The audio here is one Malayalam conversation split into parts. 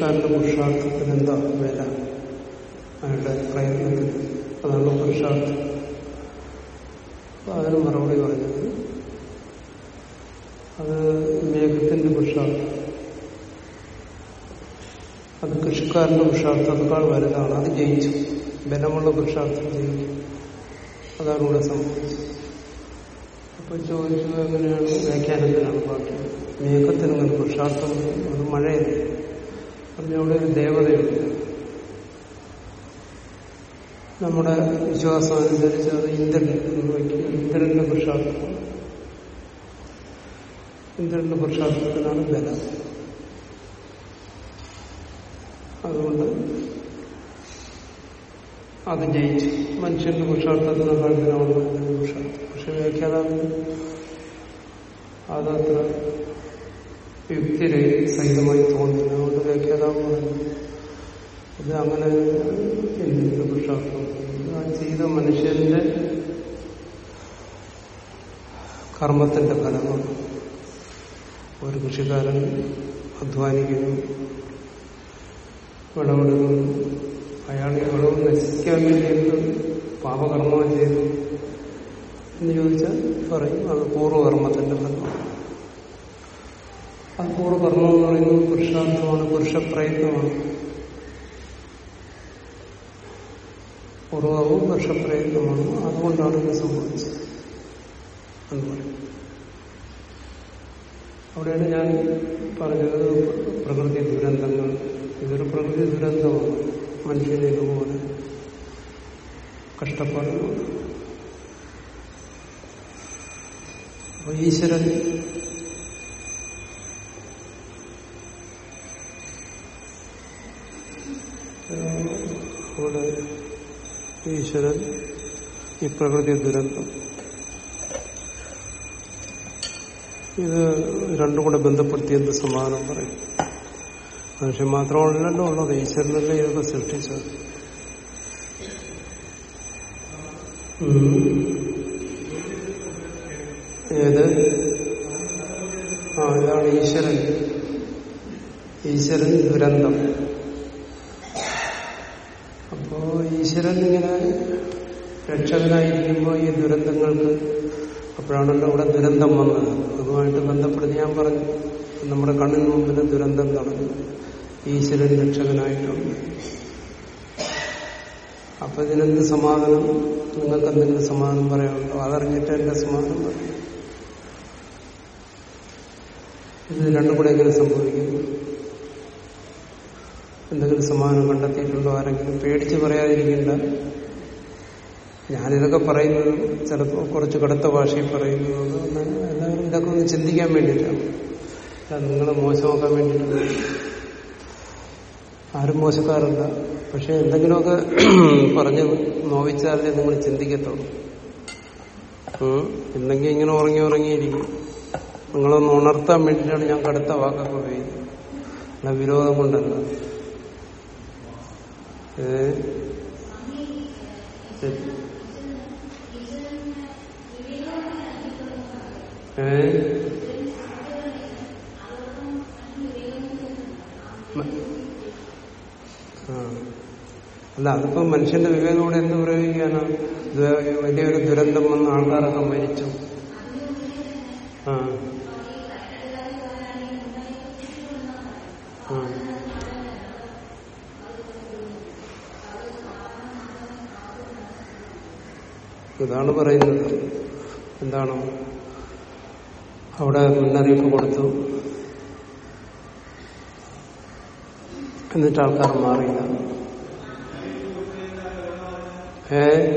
കൃഷിക്കാരന്റെ പുരുഷാർത്ഥത്തിന് എന്താ വില അയാളുടെ പ്രയത്നത്തിന് അതാണ് പുരുഷാർത്ഥം. അപ്പൊ അതിന് മറുപടി പറഞ്ഞത് അത് മേഘത്തിന്റെ പുരുഷാർത്ഥം. അത് കൃഷിക്കാരന്റെ പുരുഷാർത്ഥത്തെക്കാൾ വലുതാണ്. അത് ജയിച്ചു. ബലമുള്ള പുരുഷാർത്ഥം ജയിച്ചു. അതാണ് ഇവിടെ സംഭവിച്ചത്. അപ്പൊ ചോദിച്ചു എങ്ങനെയാണ്? വ്യാഖ്യാനത്തിനാണ് പാട്ട് മേഘത്തിന് പുരുഷാർത്ഥം അത് പറഞ്ഞ ഒരു ദേവതയുണ്ട്. നമ്മുടെ വിശ്വാസം അനുസരിച്ച് അത് ഇന്ദ്രൻ എന്ന് ഇന്ദ്രന്റെ പുരുഷാർത്ഥം. ഇന്ദ്രന്റെ പുരുഷാർത്ഥത്തിനാണ് ബലം. അതുകൊണ്ട് അത് ജയിച്ചു. മനുഷ്യന്റെ പുരുഷാർത്ഥത്തിനേക്കാൾ ബലമാണ് മനുഷ്യന്റെ പുരുഷാർത്ഥം. പക്ഷെ വ്യാഖ്യാതാവിന് അതത്ര യുക്തിരെ സഹിതമായി ഇത് അങ്ങനെ എന്തിന്റെ പുരുഷാർത്ഥം ആ ചെയ്ത മനുഷ്യന്റെ കർമ്മത്തിന്റെ ഫലമാണ്. ഒരു കൃഷിക്കാരൻ അധ്വാനിക്കുന്നു വിളവെടുക്കുന്നു. അയാൾ ഈ വിളവ് നശിക്കാൻ വേണ്ടിയിട്ട് പാപകർമ്മം ചെയ്തു എന്ന് ചോദിച്ചാൽ പറയും അത് പൂർവകർമ്മത്തിന്റെ ഫലമാണ്. അത് കർമ്മം എന്ന് പറയുന്നത് പുരുഷാർത്ഥമാണ് പുരുഷപ്രയത്നമാണ്. പൂർവവും പുരുഷപ്രയത്നമാണ്. അതുകൊണ്ടാണ് ഇത് സംഭവിച്ചത്. എന്ന് പറയും. അവിടെയാണ് ഞാൻ പറഞ്ഞത് പ്രകൃതി ദുരന്തങ്ങൾ. ഇതൊരു പ്രകൃതി ദുരന്തമാണ്. മനുഷ്യനെ ഇതുപോലെ കഷ്ടപ്പാടുകൾ ഈശ്വരൻ അവിടെ ഈശ്വരൻ ഈ പ്രകൃതി ദുരന്തം. ഇത് രണ്ടും കൂടെ ബന്ധപ്പെടുത്തി എന്ത് സമാധാനം പറയും? മനുഷ്യൻ മാത്രമല്ലല്ലോ ഉള്ളത്. ഈശ്വരനല്ലേ ഇതൊക്കെ സൃഷ്ടിച്ചത്. ഏത്? ആ ഇതാണ് ഈശ്വരൻ. ഈശ്വരൻ ദുരന്തം അപ്പോ ഇങ്ങനെ രക്ഷകനായിരിക്കുമ്പോൾ ഈ ദുരന്തങ്ങൾക്ക് അപ്പോഴാണല്ലോ ഇവിടെ ദുരന്തം വന്നത്. അതുമായിട്ട് ബന്ധപ്പെടുത്തി ഞാൻ പറഞ്ഞു. നമ്മുടെ കണ്ണിന് മുമ്പിൽ ദുരന്തം നടന്നു. ഈശ്വരൻ രക്ഷകനായിട്ടുണ്ട്. അപ്പൊ ഇതിനെന്ത് സമാധാനം? നിങ്ങൾക്ക് എന്തെങ്കിലും സമാധാനം പറയാനുണ്ടോ? അതറിഞ്ഞിട്ട് എന്റെ സമാധാനം പറയും. ഇത് രണ്ടും കൂടെ എങ്ങനെ സംഭവിക്കുന്നു? എന്തെങ്കിലും സമാനം കണ്ടെത്തിയിട്ടുണ്ടോ ആരെങ്കിലും പേടിച്ച് പറയാതിരിക്കണ്ട. ഞാനിതൊക്കെ പറയുന്നത് ചിലപ്പോൾ കുറച്ച് കടുത്ത ഭാഷയിൽ പറയുന്നത് എല്ലാവരും ഇതൊക്കെ ഒന്ന് ചിന്തിക്കാൻ വേണ്ടിയിട്ടാണ്. നിങ്ങളെ മോശമാക്കാൻ വേണ്ടിയിട്ടാണ്. ആരും മോശക്കാരല്ല. പക്ഷെ എന്തെങ്കിലുമൊക്കെ പറഞ്ഞ് നോവിച്ചാലേ നിങ്ങൾ ചിന്തിക്കത്തുള്ളൂ. എന്തെങ്കിലും ഇങ്ങനെ ഉറങ്ങി ഉറങ്ങിയിരിക്കും. നിങ്ങളൊന്ന് ഉണർത്താൻ വേണ്ടിയിട്ടാണ് ഞാൻ കടുത്ത വാക്കൊക്കെ ഉപയോഗിക്കുന്നത്. വിരോധം കൊണ്ടല്ല. അല്ല അതിപ്പോ മനുഷ്യന്റെ വിവേകത്തോടെ എന്ത് പ്രയോഗിക്കാനാണ്? വലിയൊരു ദുരന്തം വന്ന ആൾക്കാരൊക്കെ മരിച്ചു ആ. ആ. ഇതാണ് പറയുന്നത്. എന്താണ്? അവിടെ മുന്നറിയിപ്പ് കൊടുത്തു. എന്നിട്ട് ആൾക്കാർ മാറിയില്ല. ഏ?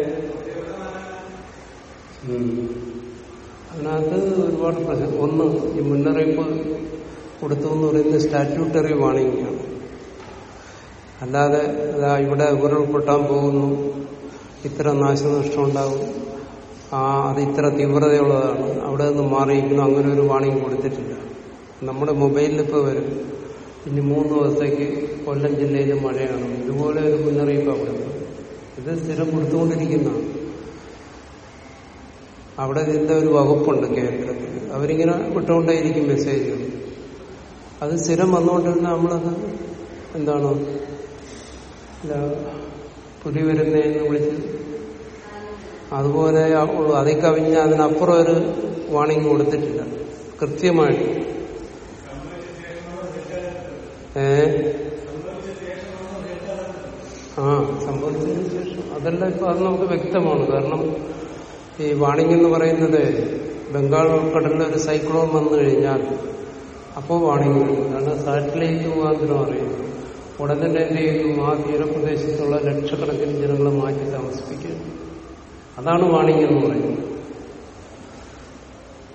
അത് അതിനകത്ത് ഒരുപാട് പ്രശ്നം. ഒന്ന് ഈ മുന്നറിയിപ്പ് കൊടുത്തു എന്ന് പറയുന്നത് സ്റ്റാറ്റ്യൂട്ടറി വാണിംഗ് ആണ്. അല്ലാതെ ഇവിടെ ഉരുൾപൊട്ടാൻ പോകുന്നു. ഇത്ര നാശനഷ്ടം ഉണ്ടാകും ആ അത് ഇത്ര തീവ്രതയുള്ളതാണ്. അവിടെ നിന്ന് മാറിയിരിക്കുന്നു. അങ്ങനെ ഒരു വാണിംഗ് കൊടുത്തിട്ടില്ല. നമ്മുടെ മൊബൈലിൽ ഇപ്പോൾ വരും. ഇനി മൂന്ന് ദിവസത്തേക്ക് കൊല്ലം ജില്ലയിൽ മഴയാണ്. ഇതുപോലെ ഒരു മുന്നറിയിപ്പ് അവിടെ ഇത് സ്ഥിരം കൊടുത്തുകൊണ്ടിരിക്കുന്നതാണ്. അവിടെ ഇതിന്റെ ഒരു വകുപ്പുണ്ട് കേന്ദ്രത്തിൽ. അവരിങ്ങനെ വിട്ടുകൊണ്ടേയിരിക്കും മെസ്സേജ്. അത് സ്ഥിരം വന്നുകൊണ്ടിരുന്ന നമ്മളത് എന്താണ്? പുലി വരുന്നതെന്ന് വിളിച്ച്. അതുപോലെ ഉള്ളു. അതിൽ കവിഞ്ഞ് അതിനപ്പുറം ഒരു വാണിംഗ് കൊടുത്തിട്ടില്ല. കൃത്യമായിട്ട്. ഏ? ആ സംഭവിച്ചതിന് ശേഷം. അതെല്ലാം ഇപ്പൊ അത് നമുക്ക് വ്യക്തമാണ്. കാരണം ഈ വാണിംഗ് എന്ന് പറയുന്നത് ബംഗാൾ ഉൾക്കടലിൽ ഒരു സൈക്ലോൺ വന്നു കഴിഞ്ഞാൽ അപ്പോൾ വാണിംഗ് കാരണം സാറ്റലൈറ്റ് മുഖാന്തരം അറിയുന്നു ഉടൻ തന്നെ എന്ത് ചെയ്യുന്നു? ആ തീരപ്രദേശത്തുള്ള ലക്ഷക്കണക്കിന് ജനങ്ങളെ മാറ്റി താമസിപ്പിക്കുക. അതാണ് വാണിജ്യം എന്ന് പറയുന്നത്.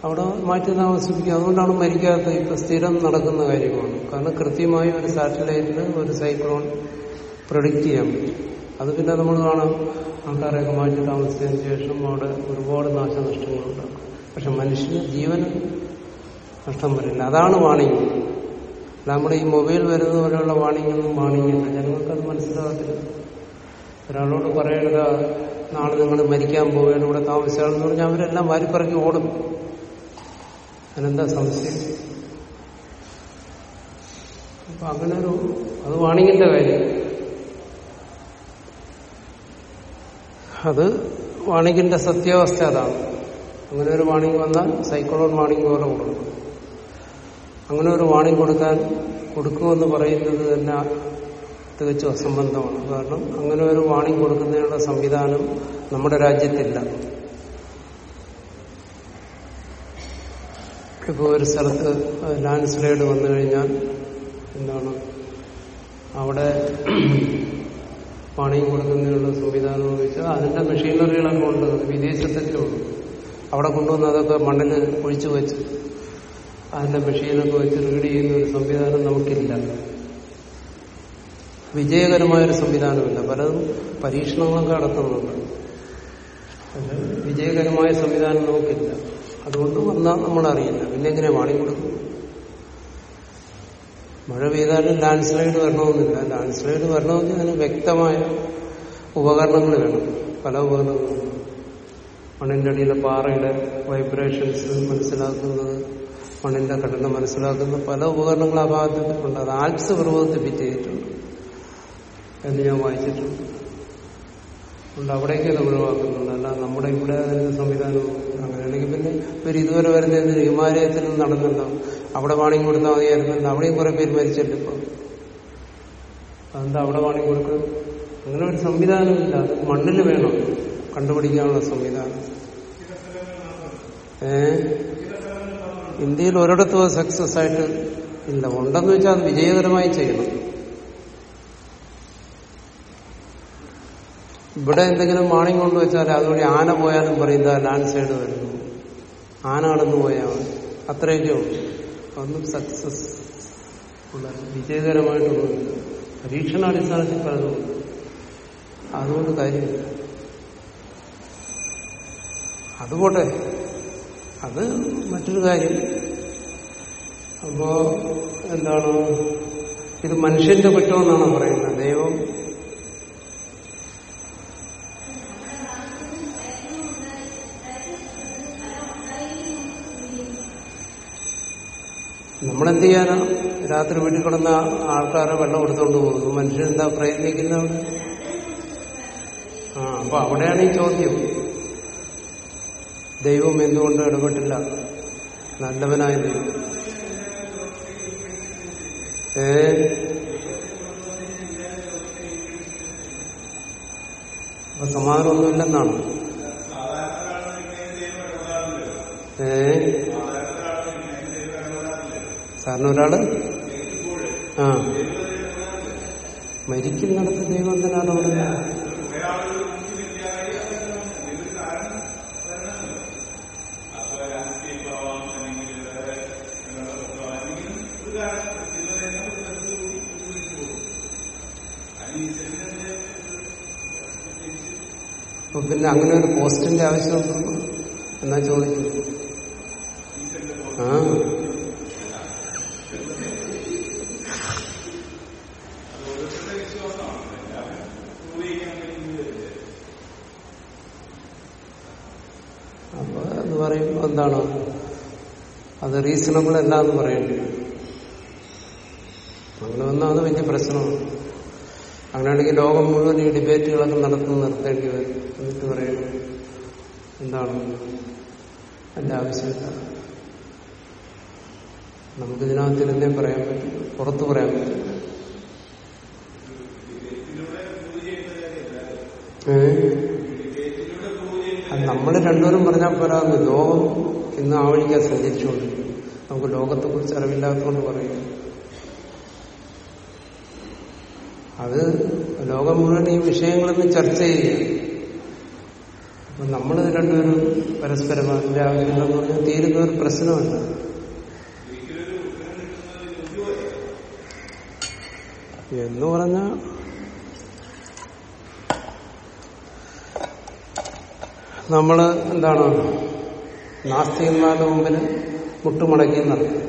അവിടെ മാറ്റി താമസിപ്പിക്കുക. അതുകൊണ്ടാണ് മരിക്കാത്ത ഇപ്പൊ സ്ഥിരം നടക്കുന്ന കാര്യമാണ്. കാരണം കൃത്യമായി ഒരു സാറ്റലൈറ്റിന് ഒരു സൈക്ലോൺ പ്രൊഡിക്റ്റ് ചെയ്യാൻ പറ്റും. അത് പിന്നെ നമ്മൾ കാണാം. ആൾക്കാരെയൊക്കെ മാറ്റി താമസിച്ചതിന് ശേഷം അവിടെ ഒരുപാട് നാശനഷ്ടങ്ങളുണ്ടാകും പക്ഷെ മനുഷ്യന് ജീവന് നഷ്ടം വരില്ല. അതാണ് വാണിംഗ് നമ്മുടെ ഈ മൊബൈൽ വരുന്ന പോലെയുള്ള വാണിങ്ങൊന്നും വാണിങ്ങില്ല ജനങ്ങൾക്ക് അത് മനസ്സിലാകത്തില്ല. ഒരാളോട് പറയേണ്ട നാളെ നിങ്ങൾ മരിക്കാൻ പോവുകയാണ് ഇവിടെ താമസിച്ചാണെന്ന് പറഞ്ഞാൽ അവരെല്ലാം വാരിപ്പറക്കി ഓടും. അതിനെന്താ സംശയം? അപ്പൊ അങ്ങനെ ഒരു അത് വാണിങ്ങിന്റെ കാര്യം. അത് വാണിങ്ങിന്റെ സത്യാവസ്ഥ അതാണ്. അങ്ങനെ ഒരു വാണിംഗ് വന്നാൽ സൈക്ലോൺ വാണിംഗ് പോലെ കൊടുക്കും അങ്ങനെ ഒരു വാണിംഗ് കൊടുക്കാൻ കൊടുക്കുമെന്ന് പറയുന്നത് തന്നെ തികച്ചും അസംബന്ധമാണ്. കാരണം അങ്ങനെ ഒരു വാണിംഗ് കൊടുക്കുന്നതിനുള്ള സംവിധാനം നമ്മുടെ രാജ്യത്തില്ല. ഇപ്പോൾ ഒരു സ്ഥലത്ത് ലാൻഡ് സ്ലൈഡ് വന്നു കഴിഞ്ഞാൽ എന്താണ്? അവിടെ പണിയും കൊടുക്കുന്നതിനുള്ള സംവിധാനം എന്ന് വെച്ചാൽ അതിന്റെ മെഷീനറികളൊക്കെ ഉണ്ട്. വിദേശത്തേക്കുള്ളൂ അവിടെ കൊണ്ടുവന്ന് അതൊക്കെ മണ്ണിൽ ഒഴിച്ചു വെച്ച് അതിന്റെ മെഷീനൊക്കെ വെച്ച് റീഡ് ചെയ്യുന്ന ഒരു സംവിധാനം നമുക്കില്ല. വിജയകരമായൊരു സംവിധാനമില്ല. പലതും പരീക്ഷണങ്ങളൊക്കെ നടത്തുന്നുണ്ട്. വിജയകരമായ സംവിധാനം നമുക്കില്ല. അതുകൊണ്ട് വന്നാൽ നമ്മളറിയില്ല. പിന്നെ എങ്ങനെ വാണി കൊടുക്കും? മഴ പെയ്താലും ലാൻഡ് സ്ലൈഡ് വരണമെന്നില്ല. ലാൻഡ് സ്ലൈഡ് വരണമെങ്കിൽ അതിന് വ്യക്തമായ ഉപകരണങ്ങൾ വേണം. പല ഉപകരണങ്ങളും. മണ്ണിന്റെ അടിയിലെ പാറയുടെ വൈബ്രേഷൻസ് മനസ്സിലാക്കുന്നത്. മണ്ണിന്റെ ഘടന മനസ്സിലാക്കുന്ന പല ഉപകരണങ്ങളും ആ ഭാഗത്ത് ഉണ്ട് അത് ആൽപ്സ് പർവതത്തിൽ ഫിറ്റ് എന്ന് ഞാൻ വായിച്ചിട്ടുണ്ട്. അതുകൊണ്ട് അവിടേക്ക് നമ്മൾ ഒഴിവാക്കുന്നുണ്ട്. അല്ല നമ്മുടെ ഇവിടെ അതിന്റെ സംവിധാനം അങ്ങനെയാണെങ്കിൽ പിന്നെ ഇവർ ഇതുവരെ വരുന്നതിന് ഹിമാലയത്തിൽ നിന്ന് നടന്നുണ്ടാവും അവിടെ വാണിംഗ് കൊടുത്താൽ മതിയായിരുന്നു. അവിടെയും കുറെ പേര് മരിച്ചല്ലോ ഇപ്പൊ. അതെന്താ അവിടെ വാണിംഗ് കൊടുക്കും അങ്ങനെ ഒരു സംവിധാനമില്ല അത് മണ്ണിൽ വേണം കണ്ടുപിടിക്കാനുള്ള സംവിധാനം. ഏ? ഇന്ത്യയിൽ ഒരിടത്തും സക്സസ് ആയിട്ട് ഇല്ല. ഉണ്ടെന്ന് വെച്ചാൽ അത് വിജയകരമായി ചെയ്യണം. ഇവിടെ എന്തെങ്കിലും മാണി കൊണ്ടുവച്ചാൽ അതുവഴി ആന പോയാലും പറയുന്നത് ലാൻഡ് സൈഡ് വരുന്നു. ആന കടന്നു പോയാൽ അത്രയൊക്കെ ഉള്ളൂ. അതൊന്നും സക്സസ് ഉള്ള വിജയകരമായിട്ടൊന്നുമില്ല പരീക്ഷണാടിസ്ഥാനത്തിൽ പറഞ്ഞു അതുകൊണ്ട് കാര്യമില്ല. അതുപോട്ടെ. അത് മറ്റൊരു കാര്യം. അപ്പോ എന്താണ്? ഇത് മനുഷ്യന്റെ കുറ്റമെന്നാണ് പറയുന്നത്. ദൈവം നമ്മളെന്ത് ചെയ്യാനാ? രാത്രി വീട്ടിൽ കിടന്ന ആൾക്കാരെ വെള്ളം എടുത്തുകൊണ്ട് പോകുന്നു മനുഷ്യൻ എന്താ പ്രയത്നിക്കുന്നവിടെ ആ അപ്പൊ അവിടെയാണ് ഈ ചോദ്യം. ദൈവം എന്തുകൊണ്ട് ഇടപെട്ടില്ല? നല്ലവനായ ദൈവം. ഏ? അപ്പൊ സമാധാനമൊന്നുമില്ലെന്നാണ്? ഏ? സാറിന് ഒരാൾ? ആ. മരിക്കുന്നിടത്ത് ദൈവം എന്തിനാണ് അവിടെ ലാൻഡ്സ്കേപ്പ് ആവാം അല്ലെങ്കിൽ വേറെ അല്ലെങ്കിൽ ഒരു കാരണം ചിലരെല്ലാം ഒരു തരത്തിൽ ഉപയോഗിച്ച് പോകും അതിന് ഈ സെമിനാറിന്റെ പ്രത്യേകിച്ച് അപ്പൊ പിന്നെ അങ്ങനെ ഒരു പോസ്റ്റിന്റെ ആവശ്യം എന്നാ ചോദിച്ചു ആ. അപ്പൊ എന്ന് പറയുമ്പോ എന്താണ്? അത് റീസണബിൾ എന്ന് പറയേണ്ടി അങ്ങനെ വന്നാൽ അത് വലിയ പ്രശ്നമാണ്. അങ്ങനെയാണെങ്കിൽ ലോകം മുഴുവൻ ഈ ഡിബേറ്റുകളൊക്കെ നടത്തുന്ന നിർത്തേണ്ടി വരും. എന്നിട്ട് പറയണം എന്താണ് എന്റെ ആവശ്യമില്ല നമുക്കിതിനകത്തിരുന്നേ പറയാൻ പറ്റും പുറത്തു പറയാൻ പറ്റും. ഏഹ് അത് നമ്മൾ രണ്ടുപേരും പറഞ്ഞാൽ പോരാന്ന് ലോകം ഇന്ന് ആ സഞ്ചരിച്ചുകൊണ്ടിരിക്കും നമുക്ക് ലോകത്തെ കുറിച്ച് അറിവില്ലാത്തതുകൊണ്ട് പറയും. അത് ലോകം മുഴുവൻ ഈ വിഷയങ്ങളൊന്നും ചർച്ച ചെയ്യുക. അപ്പൊ നമ്മൾ രണ്ടുപേരും പരസ്പരം അതിന്റെ പറഞ്ഞാൽ തീരുന്ന ഒരു പ്രശ്നമല്ല. എന്ന് പറഞ്ഞ നമ്മൾ എന്താണ് നാസ്തികന്മാരുടെ മുമ്പിൽ മുട്ടുമടക്കി നടത്തും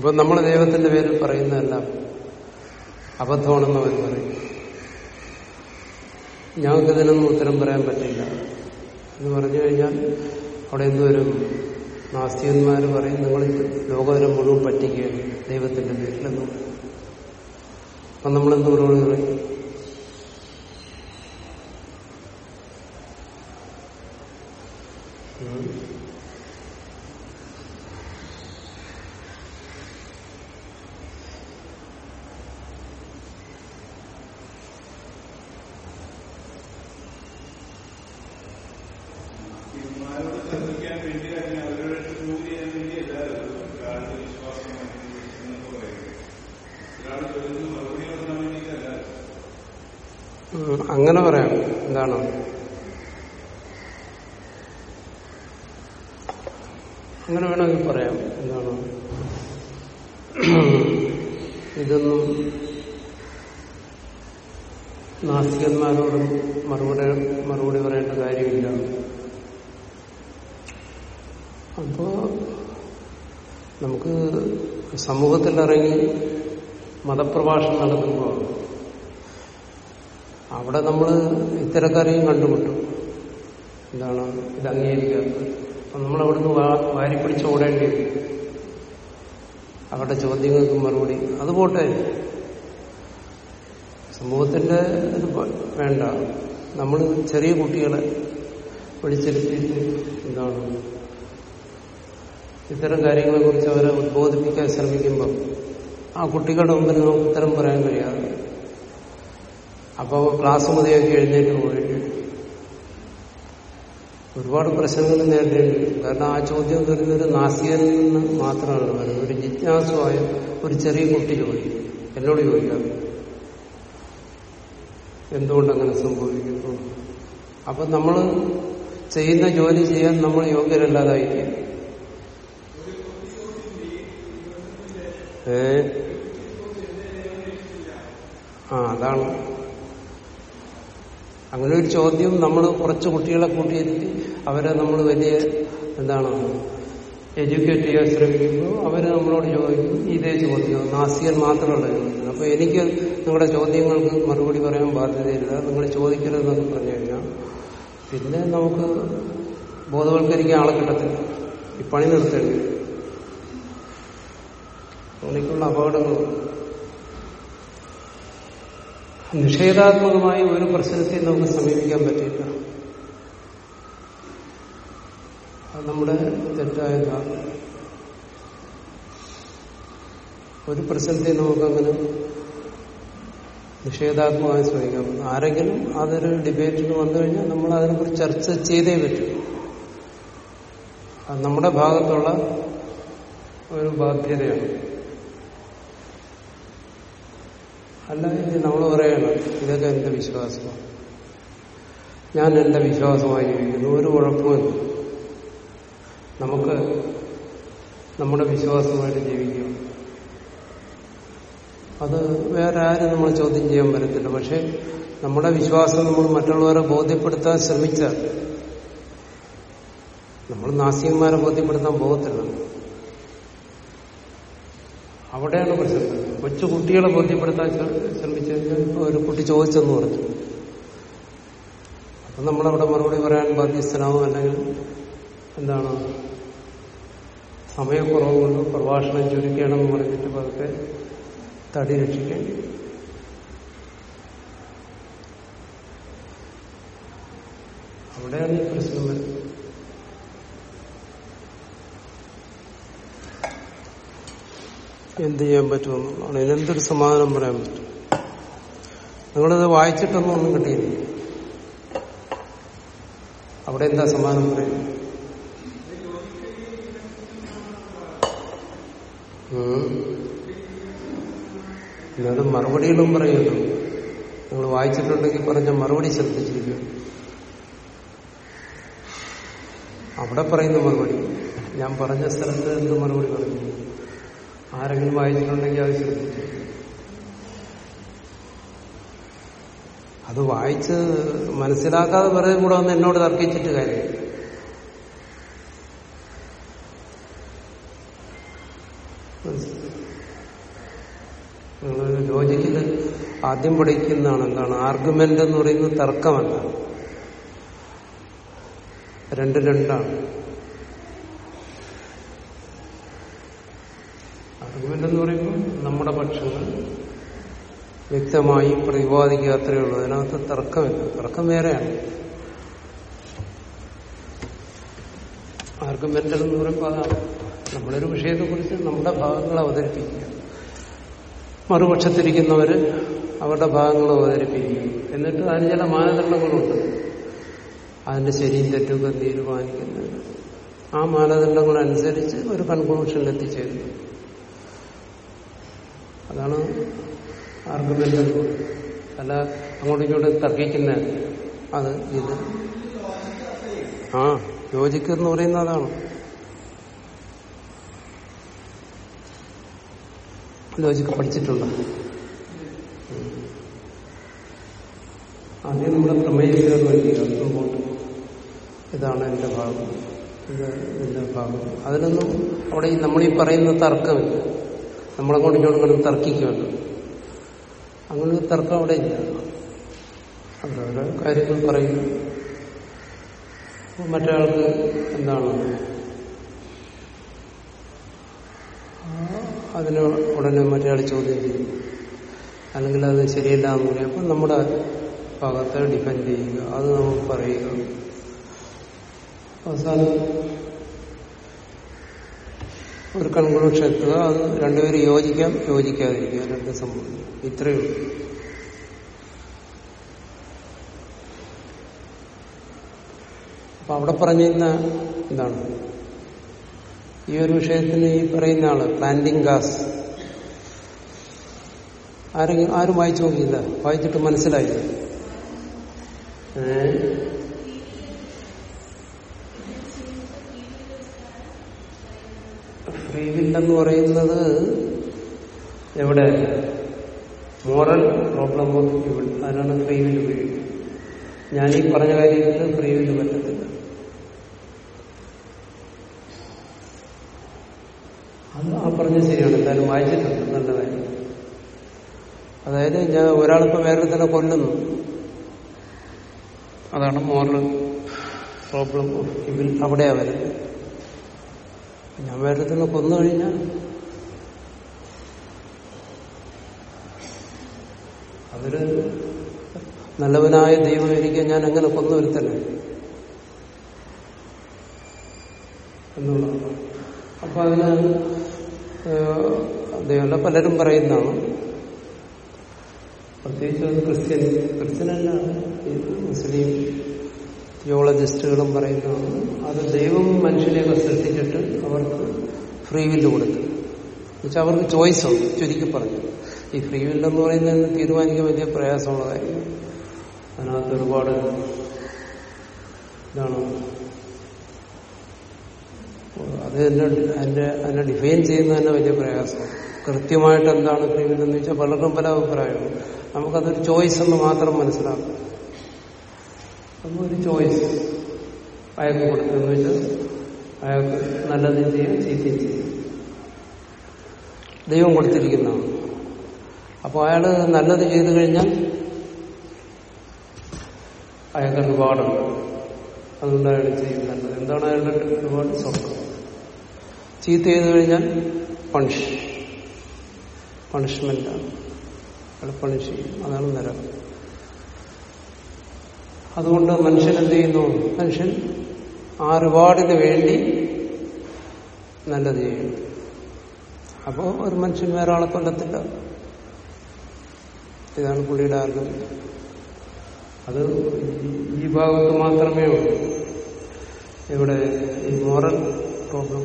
അപ്പൊ നമ്മൾ ദൈവത്തിന്റെ പേരിൽ പറയുന്നതെല്ലാം അബദ്ധമാണെന്ന് അവർ പറയും. ഞങ്ങൾക്ക് ഇതിനൊന്നും ഉത്തരം പറയാൻ പറ്റില്ല. എന്ന് പറഞ്ഞു കഴിഞ്ഞാൽ അവിടെ എന്തുവരും നാസ്തികന്മാർ പറയും നിങ്ങൾ ലോകതരം മുഴുവൻ പറ്റിക്കുകയാണ് ദൈവത്തിന്റെ പേരിലെന്ന്. പറയും അപ്പൊ നമ്മളെന്തോരോട് പറയും ഉം. ഇവന്മാരോട് തർക്കിക്കാൻ വേണ്ടി അല്ലെങ്കിൽ അവരോട് പ്രൂവ് ചെയ്യാൻ വേണ്ടി എല്ലാവരും ഒരാളുടെ വിശ്വാസം എന്നൊക്കെ പറയുന്നത് ഒരാൾ ചോദിക്കുന്ന മറുപടി കൊടുക്കാൻ വേണ്ടിയിട്ടല്ല ഉം, അങ്ങനെ പറയാം എന്താണ് അങ്ങനെ വേണമെങ്കിൽ പറയാം എന്താണ് ഇതൊന്നും നാസ്തികന്മാരോടും മറുപടി മറുപടി പറയേണ്ട കാര്യമില്ല അപ്പോ നമുക്ക് സമൂഹത്തിലിറങ്ങി മതപ്രഭാഷണം നടത്തുമ്പോൾ അവിടെ നമ്മൾ ഇത്തരക്കാരെയും കണ്ടുമുട്ടും. എന്താണ് ഇത് അംഗീകരിക്കാത്തത്. അപ്പൊ നമ്മൾ അവിടുന്ന് വാരി പിടിച്ച് ഓടേണ്ടി വരും. അവരുടെ ചോദ്യങ്ങൾക്ക് മറുപടി. അത് പോട്ടെ. സമൂഹത്തിന്റെ ഇത് വേണ്ട. നമ്മൾ ചെറിയ കുട്ടികളെ വിളിച്ചിരുത്തിയിട്ട് എന്താണ് ഇത്തരം കാര്യങ്ങളെ കുറിച്ച് അവരെ ഉദ്ബോധിപ്പിക്കാൻ ശ്രമിക്കുമ്പോൾ ആ കുട്ടികളുടെ മുമ്പിൽ നമുക്ക് ഉത്തരം പറയാൻ കഴിയാതെ അപ്പോൾ ക്ലാസ് മതിയാക്കി എഴുന്നേറ്റ് പോയിട്ട് ഒരുപാട് പ്രശ്നങ്ങൾ നേരിടേണ്ടി വരും. കാരണം ആ ചോദ്യം വരുന്നൊരു നാസ്തികരിൽ നിന്ന് മാത്രമാണ് വരുന്നത്. ഒരു ജിജ്ഞാസുവായ ഒരു ചെറിയ കുട്ടി ചോദിക്കും എന്നോട് ചോദിക്കാം എന്തുകൊണ്ടങ്ങനെ സംഭവിക്കുന്നു? അപ്പൊ നമ്മൾ ചെയ്യുന്ന ജോലി ചെയ്യാൻ നമ്മൾ യോഗ്യരല്ലാതായിരിക്കും. ഏ? ആ അതാണ്. അങ്ങനെ ഒരു ചോദ്യം നമ്മൾ കുറച്ച് കുട്ടികളെ കൂട്ടിയിരുത്തി അവരെ നമ്മൾ വലിയ എന്താണ് എഡ്യൂക്കേറ്റ് ചെയ്യാൻ ശ്രമിക്കുമ്പോൾ അവർ നമ്മളോട് ചോദിക്കും ഇതേ ചോദ്യം. നാസികൻ മാത്രമല്ല ചോദിക്കുന്നത്. അപ്പൊ എനിക്ക് നിങ്ങളുടെ ചോദ്യങ്ങൾക്ക് മറുപടി പറയാൻ ബാധ്യതയില്ല. നിങ്ങൾ ചോദിക്കരുതെന്നൊക്കെ പറഞ്ഞു കഴിഞ്ഞാൽ പിന്നെ നമുക്ക് ബോധവൽക്കരിക്കാൻ ആളെ കിട്ടത്തില്ല. ഈ പണി നിർത്തേണ്ടി. അങ്ങനെയൊക്കെയുള്ള അപകടങ്ങൾ നിഷേധാത്മകമായി ഒരു പ്രശ്നത്തെയും നമുക്ക് സമീപിക്കാൻ പറ്റില്ല അത് നമ്മുടെ തെറ്റായ ധാരണ. ഒരു പ്രശ്നത്തെ നമുക്കങ്ങനെ നിഷേധാത്മകമായി ശ്രമിക്കാം. ആരെങ്കിലും അതൊരു ഡിബേറ്റിന് വന്നു കഴിഞ്ഞാൽ നമ്മൾ അതിനെക്കുറിച്ച് ചർച്ച ചെയ്തേ പറ്റും. അത് നമ്മുടെ ഭാഗത്തുള്ള ഒരു ബാധ്യതയാണ്. അല്ല ഇനി നമ്മൾ പറയണം ഇതൊക്കെ എന്റെ വിശ്വാസമാണ് ഞാൻ എന്റെ വിശ്വാസമായി ജീവിക്കുന്നു ഒരു കുഴപ്പമില്ല നമുക്ക് നമ്മുടെ വിശ്വാസമായിട്ട് ജീവിക്കാം. അത് വേറെ ആരും നമ്മൾ ചോദ്യം ചെയ്യാൻ പറ്റത്തില്ല. പക്ഷെ നമ്മുടെ വിശ്വാസം നമ്മൾ മറ്റുള്ളവരെ ബോധ്യപ്പെടുത്താൻ ശ്രമിച്ചാൽ നമ്മൾ നാസികന്മാരെ ബോധ്യപ്പെടുത്താൻ പോകത്തില്ല. അവിടെയാണ് പ്രശ്നം. കൊച്ചു കുട്ടികളെ ബോധ്യപ്പെടുത്താൻ ശ്രമിച്ചു കഴിഞ്ഞാൽ ഒരു കുട്ടി ചോദിച്ചെന്ന് പറഞ്ഞു. അപ്പൊ നമ്മളവിടെ മറുപടി പറയാൻ ബാധ്യസ്ഥനാവും അല്ലെങ്കിൽ എന്താണ്? സമയക്കുറവ് കൊണ്ട് പ്രഭാഷണം ചുരുക്കണമെന്ന് പറഞ്ഞിട്ട് പതുക്കെ തടി രക്ഷിക്കേണ്ടി അവിടെയാണ് ഈ പ്രശ്നം വരുന്നത്. എന്ത് ചെയ്യാൻ പറ്റുമെന്നുള്ളതാണ് ഇതിനെന്തൊരു സമാധാനം പറയാൻ പറ്റും. നിങ്ങളിത് വായിച്ചിട്ടൊന്നും ഒന്നും കിട്ടിയില്ല. അവിടെ എന്താ സമാധാനം ഉം. എന്നാലും മറുപടികളും പറയുന്നു. നിങ്ങൾ വായിച്ചിട്ടുണ്ടെങ്കിൽ പറഞ്ഞ മറുപടി ശ്രദ്ധിച്ചിരിക്കും അവിടെ പറയുന്ന മറുപടി. ഞാൻ പറഞ്ഞ സ്ഥലത്ത് എന്ത് മറുപടി പറഞ്ഞു? ആരെങ്കിലും വായിച്ചിട്ടുണ്ടെങ്കിൽ അത് ശ്രദ്ധിച്ചു. അത് വായിച്ച് മനസ്സിലാക്കാതെ വെറുതെ കൂടെ വന്ന് എന്നോട് തർക്കിച്ചിട്ട് കാര്യം. ലോജിക്കിൽ ആദ്യം പഠിക്കുന്നതാണ് എന്താണ്? ആർഗ്യുമെന്റ് എന്ന് പറയുന്നത് തർക്കമല്ല. രണ്ട് രണ്ടാണ്. ആർഗ്യുമെന്റ് എന്ന് പറയുമ്പോൾ നമ്മുടെ പക്ഷങ്ങൾ വ്യക്തമായി പ്രതിപാദിക്കുക അത്രയേ ഉള്ളൂ അതിനകത്ത് തർക്കമില്ല. തർക്കം വേറെയാണ്. ആർഗ്യുമെന്റ് എന്ന് പറയുമ്പോൾ അതാണ് നമ്മളൊരു വിഷയത്തെക്കുറിച്ച് നമ്മുടെ ഭാഗങ്ങൾ അവതരിപ്പിക്കുക. മറുപക്ഷത്തിരിക്കുന്നവര് അവരുടെ ഭാഗങ്ങൾ അവതരിപ്പിക്കുക. എന്നിട്ട് അതിന് ചില മാനദണ്ഡങ്ങളുണ്ട്. അതിന്റെ ശരിയും തെറ്റുമൊക്കെ തീരുമാനിക്കുന്നത്. ആ മാനദണ്ഡങ്ങളനുസരിച്ച് ഒരു കൺക്ലൂഷനിൽ എത്തിച്ചേരുന്നു. അതാണ് ആർഗ്യുമെന്റ് അല്ല അങ്ങോട്ടും ഇങ്ങോട്ടും തർക്കിക്കുന്ന അത് ഇത്. ആ ലോജിക്ക് എന്ന് പറയുന്ന അതാണ് ലോജിക്ക് പഠിച്ചിട്ടുണ്ട്. ആദ്യം നമ്മുടെ പ്രമേയം വേണ്ടി ഇതാണ് എന്റെ ഭാഗം. ഇത് ഇതിന്റെ ഭാഗം. അതിനൊന്നും അവിടെ നമ്മൾ ഈ പറയുന്ന തർക്കമില്ല. നമ്മളങ്ങോട്ടും ഇങ്ങോട്ടും കിടന്ന് തർക്കിക്കുമല്ലോ. അങ്ങനെ തർക്കം അവിടെ ഇല്ല. അവരവരെ കാര്യങ്ങൾ അപ്പൊ മറ്റൊരാൾക്ക് എന്താണ്? അതിന് ഉടനെ മറ്റേ ചോദ്യം ചെയ്യും. അല്ലെങ്കിൽ അത് ശരിയല്ല എന്ന് പറയും. അപ്പം നമ്മുടെ ഭാഗത്തെ ഡിപ്പെൻഡ് ചെയ്യുക. അത് നമുക്ക് പറയുക. അവസാനം ഒരു കൺക്ലൂഷൻ എത്തുക അത് രണ്ടുപേരും യോജിക്കാം യോജിക്കാതിരിക്കുക രണ്ട് സംഭവം. ഇത്രയേ ഉള്ളൂ. അപ്പൊ അവിടെ പറഞ്ഞിരുന്ന എന്താണ് ഈ ഒരു വിഷയത്തിന് ഈ പറയുന്ന ആൾ പ്ലാന്റിംഗ് ഗ്യാസ് ആരെങ്കിലും ആരും വായിച്ചു നോക്കിയില്ല. വായിച്ചിട്ട് മനസ്സിലായില്ല. ഏ ഫ്രീ വില്ലെന്ന് പറയുന്നത് എവിടെ? മോറൽ പ്രോബ്ലം അതിനാണ് വില്ല് ഉപയോഗിക്കുന്നത്. ഞാൻ ഈ പറഞ്ഞ കാര്യത്തിൽ വില്ല് പറ്റത്തില്ല. അത് ആ പറഞ്ഞത് ശരിയാണ്. എന്തായാലും വായിച്ചിട്ടുണ്ട്. നല്ല കാര്യം. അതായത് ഞാൻ ഒരാളിപ്പോ വേറെ തന്നെ കൊല്ലുന്നു. അതാണ് മോറൽ പ്രോബ്ലം ഓഫ് ഇവിൽ അവിടെയാ വരുന്നത്. ഞാൻ വേറെ തന്നെ കൊന്നു കഴിഞ്ഞാൽ അവർ നല്ലവനായ ദൈവം എനിക്ക് ഞാൻ എങ്ങനെ കൊന്നു വരുത്തല്ലേ എന്നുള്ളതാണ് അപ്പൊ അതിന് അദ്ദേഹമല്ല പലരും പറയുന്നതാണ്. പ്രത്യേകിച്ച് ക്രിസ്ത്യൻ ക്രിസ്ത്യനല്ല മുസ്ലിം. തിയോളജിസ്റ്റുകളും പറയുന്നതാണ് അത് ദൈവം മനുഷ്യനെയൊക്കെ സൃഷ്ടിച്ചിട്ട് അവർക്ക് ഫ്രീ വില്ല് കൊടുക്കും എന്നുവെച്ചാൽ അവർക്ക് ചോയ്സ് ഉണ്ട്. ചുരുക്കി പറഞ്ഞു. ഈ ഫ്രീ വില്ല് എന്ന് പറയുന്നതിന് തീരുമാനിക്കാൻ വലിയ പ്രയാസമുള്ള അതിനകത്ത് ഒരുപാട് ഇതാണ്. അത് തന്നെ അതിന്റെ അതിനെ ഡിഫൈൻ ചെയ്യുന്നത് തന്നെ വലിയ പ്രയാസം. കൃത്യമായിട്ട് എന്താണ് ഫ്രീ എന്ന് വെച്ചാൽ പലർക്കും പല അഭിപ്രായമാണ് നമുക്കതൊരു ചോയ്സ് എന്ന് മാത്രം മനസ്സിലാക്കും. അപ്പോൾ ഒരു ചോയ്സ് അയാൾക്ക് കൊടുക്കുന്ന വെച്ചാൽ അയാൾക്ക് നല്ലത് ചെയ്യാം ചീത്തയും ചെയ്യാം. ദൈവം കൊടുത്തിരിക്കുന്നതാണ് അപ്പോൾ അയാൾ നല്ലത് ചെയ്തു കഴിഞ്ഞാൽ അയാൾക്ക് ഒരുപാടുണ്ട് അതുകൊണ്ട് അയാൾ ചെയ്യും നല്ലത്. എന്താണ് അയാളുടെ ഒരുപാട് സ്വർഗം ചീത്ത ചെയ്തു കഴിഞ്ഞാൽ പണിഷ് പണിഷ്മെന്റാണ് അയാൾ പണിഷ് ചെയ്യും. അതാണ് നരകം. അതുകൊണ്ട് മനുഷ്യൻ എന്ത് ചെയ്യുന്നു മനുഷ്യൻ ആ റിവാർഡിന് വേണ്ടി നല്ലത് ചെയ്യുന്നു. അപ്പോൾ ഒരു മനുഷ്യൻ വേറെ ആളെ കൊല്ലത്തില്ല. ഇതാണ് പുള്ളിയുടെ ആർഗ്യം അത് ഈ ഭാഗത്ത് മാത്രമേ ഉള്ളൂ. ഇവിടെ ഈ മോറൽ പ്രോബ്ലം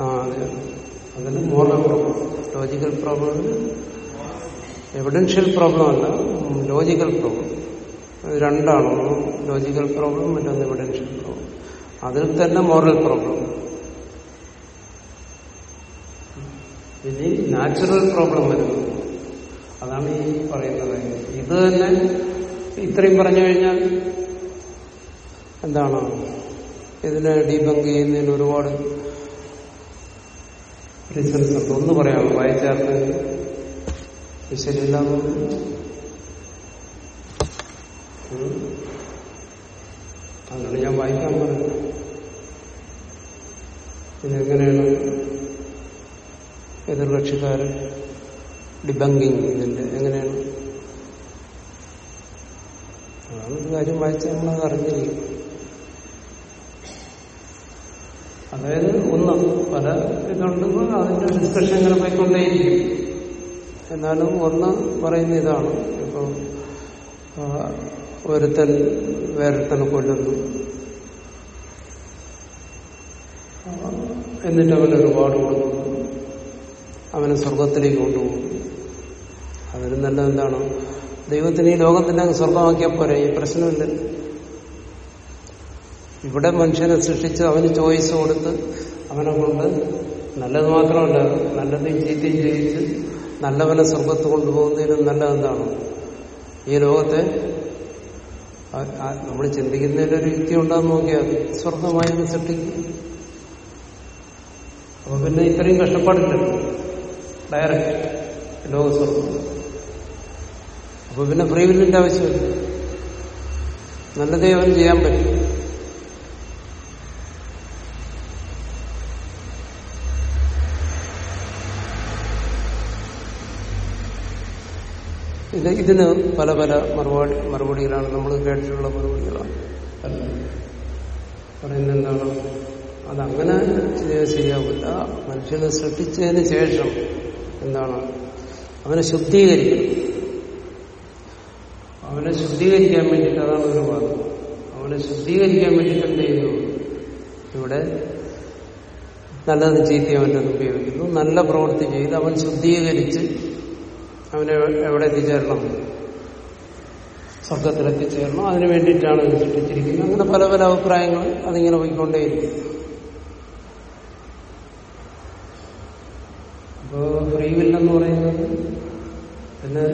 ആ അതെ അതിന് moral problem logical problem evidential problem അല്ല ലോജിക്കൽ പ്രോബ്ലം രണ്ടാണ്? ലോജിക്കൽ പ്രോബ്ലം മറ്റൊന്ന് എവിഡൻഷ്യൽ പ്രോബ്ലം അതിൽ തന്നെ മോറൽ പ്രോബ്ലം ഇനി നാച്ചുറൽ പ്രോബ്ലം വരുന്നു അതാണ് ഈ പറയുന്നത്. ഇത് തന്നെ ഇത്രയും പറഞ്ഞു കഴിഞ്ഞാൽ എന്താണ്? ഇതിനെ ഡീബങ്ക് ചെയ്യുന്നതിന് ഒരുപാട് റീസൺസ് ഉണ്ട്. ഒന്ന് പറയാമോ വായിച്ചാർക്ക് ശരിയില്ലാന്ന് അതുകൊണ്ട് ഞാൻ വായിക്കാൻ പറഞ്ഞു പിന്നെ എങ്ങനെയാണ് എതിർകക്ഷിക്കാരൻ ഡിബങ്കിങ് ഇതിന്റെ എങ്ങനെയാണ്? അതാണ് കാര്യം വായിച്ച് നമ്മളത് അറിഞ്ഞിരിക്കും. അതായത് ഒന്ന് പല ഇതുണ്ടെങ്കിൽ അതിന്റെ ഡിസ്കഷൻ ഇങ്ങനെ പോയിക്കൊണ്ടേയിരിക്കും. എന്നാലും ഒന്ന് പറയുന്ന ഇതാണ്. ഇപ്പൊ ഒരുത്തൻ വേറൊരുത്തനെ കൊല്ലുന്നു. എന്നിട്ട് അവന് ഒരുപാട് കൊടുക്കുന്നു. അവനെ സ്വർഗത്തിലേക്ക് കൊണ്ടുപോകും അതിന് നല്ല എന്താണ്? ദൈവത്തിന് ഈ ലോകത്തിനെ സ്വർഗമാക്കിയാൽ പോരെ? ഈ പ്രശ്നമില്ല. ഇവിടെ മനുഷ്യനെ സൃഷ്ടിച്ച് അവന് ചോയ്സ് കൊടുത്ത് അവനെ കൊണ്ട് നല്ലത് മാത്രമല്ല നല്ലതും ചീത്തയും ചെയ്യിച്ച് നല്ലവനെ സ്വർഗത്ത് കൊണ്ടുപോകുന്നതിനും നല്ലതെന്താണ്? ഈ ലോകത്തെ നമ്മൾ ചിന്തിക്കുന്നതിലൊരു യുക്തി ഉണ്ടാകുന്ന നോക്കിയാൽ സ്വർഗമായി സൃഷ്ടിക്കും. അപ്പൊ പിന്നെ ഇത്രയും കഷ്ടപ്പാടില്ലല്ലോ ഡയറക്റ്റ് ലോകസ്വർഗം. അപ്പൊ പിന്നെ ഫ്രീ വില്ലിന്റെ ആവശ്യമില്ല. നല്ലതേ അവൻ ചെയ്യാൻ പറ്റും. ഇത് ഇതിന് പല പല മറുപടി മറുപടികളാണ് നമ്മൾ കേട്ടിട്ടുള്ള മറുപടികളാണ്. പറയുന്നത് എന്താണ് അതങ്ങനെ ചെയ്യാൻ ശരിയാവില്ല. മനുഷ്യനെ സൃഷ്ടിച്ചതിന് ശേഷം എന്താണ്? അവനെ ശുദ്ധീകരിക്കണം. അവനെ ശുദ്ധീകരിക്കാൻ വേണ്ടിയിട്ട് അതാണ് ഒരു വാദം അവനെ ശുദ്ധീകരിക്കാൻ വേണ്ടിയിട്ട് എന്ത് ചെയ്യുന്നു? ഇവിടെ നല്ലത് ചീത്തി അവന്റെ ഉപയോഗിക്കുന്നു. നല്ല പ്രവൃത്തി ചെയ്ത് അവൻ ശുദ്ധീകരിച്ച് അവനെ എവിടെ എത്തിച്ചേരണം? സ്വർഗത്തിലെത്തിച്ചേരണം അതിനു വേണ്ടിയിട്ടാണ് സൃഷ്ടിച്ചിരിക്കുന്നത്. അങ്ങനെ പല പല അഭിപ്രായങ്ങൾ അതിങ്ങനെ പോയിക്കൊണ്ടേയിരിക്കും. അപ്പോ ഫ്രീ വില്ലെന്ന് പറയുന്നത് പിന്നെ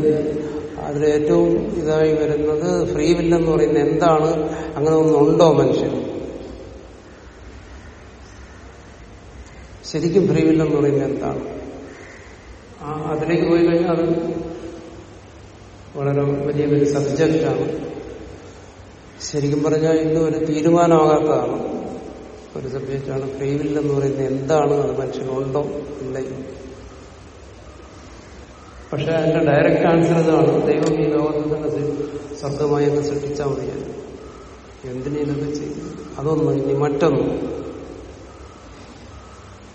അതിൽ ഏറ്റവും ഇതായി വരുന്നത് ഫ്രീ വില്ലെന്ന് പറയുന്നത് എന്താണ്? അങ്ങനെ ഒന്നുണ്ടോ മനുഷ്യൻ ശരിക്കും ഫ്രീ വില്ലെന്ന് പറയുന്നത് എന്താണ്? അതിലേക്ക് പോയി കഴിഞ്ഞാൽ അത് വളരെ വലിയ ഒരു സബ്ജക്റ്റാണ് ശരിക്കും പറഞ്ഞാൽ ഇന്ന് ഒരു തീരുമാനമാകാത്തതാണ്. ഒരു സബ്ജക്റ്റാണ് ഫ്രീവിൽ എന്ന് പറയുന്നത് എന്താണ്? അത് മനുഷ്യനുണ്ടോ ഇല്ലയോ പക്ഷെ അതിന്റെ ഡയറക്റ്റ് ആൻസർ ഇതാണ്. ദൈവം ഈ ലോകത്ത് തന്നെ സ്വർഗമായി അങ്ങ് സൃഷ്ടിച്ചാൽ മതിയാണ് ഇതൊക്കെ ചെയ്യും അതൊന്നും ഇനി മറ്റൊന്നും.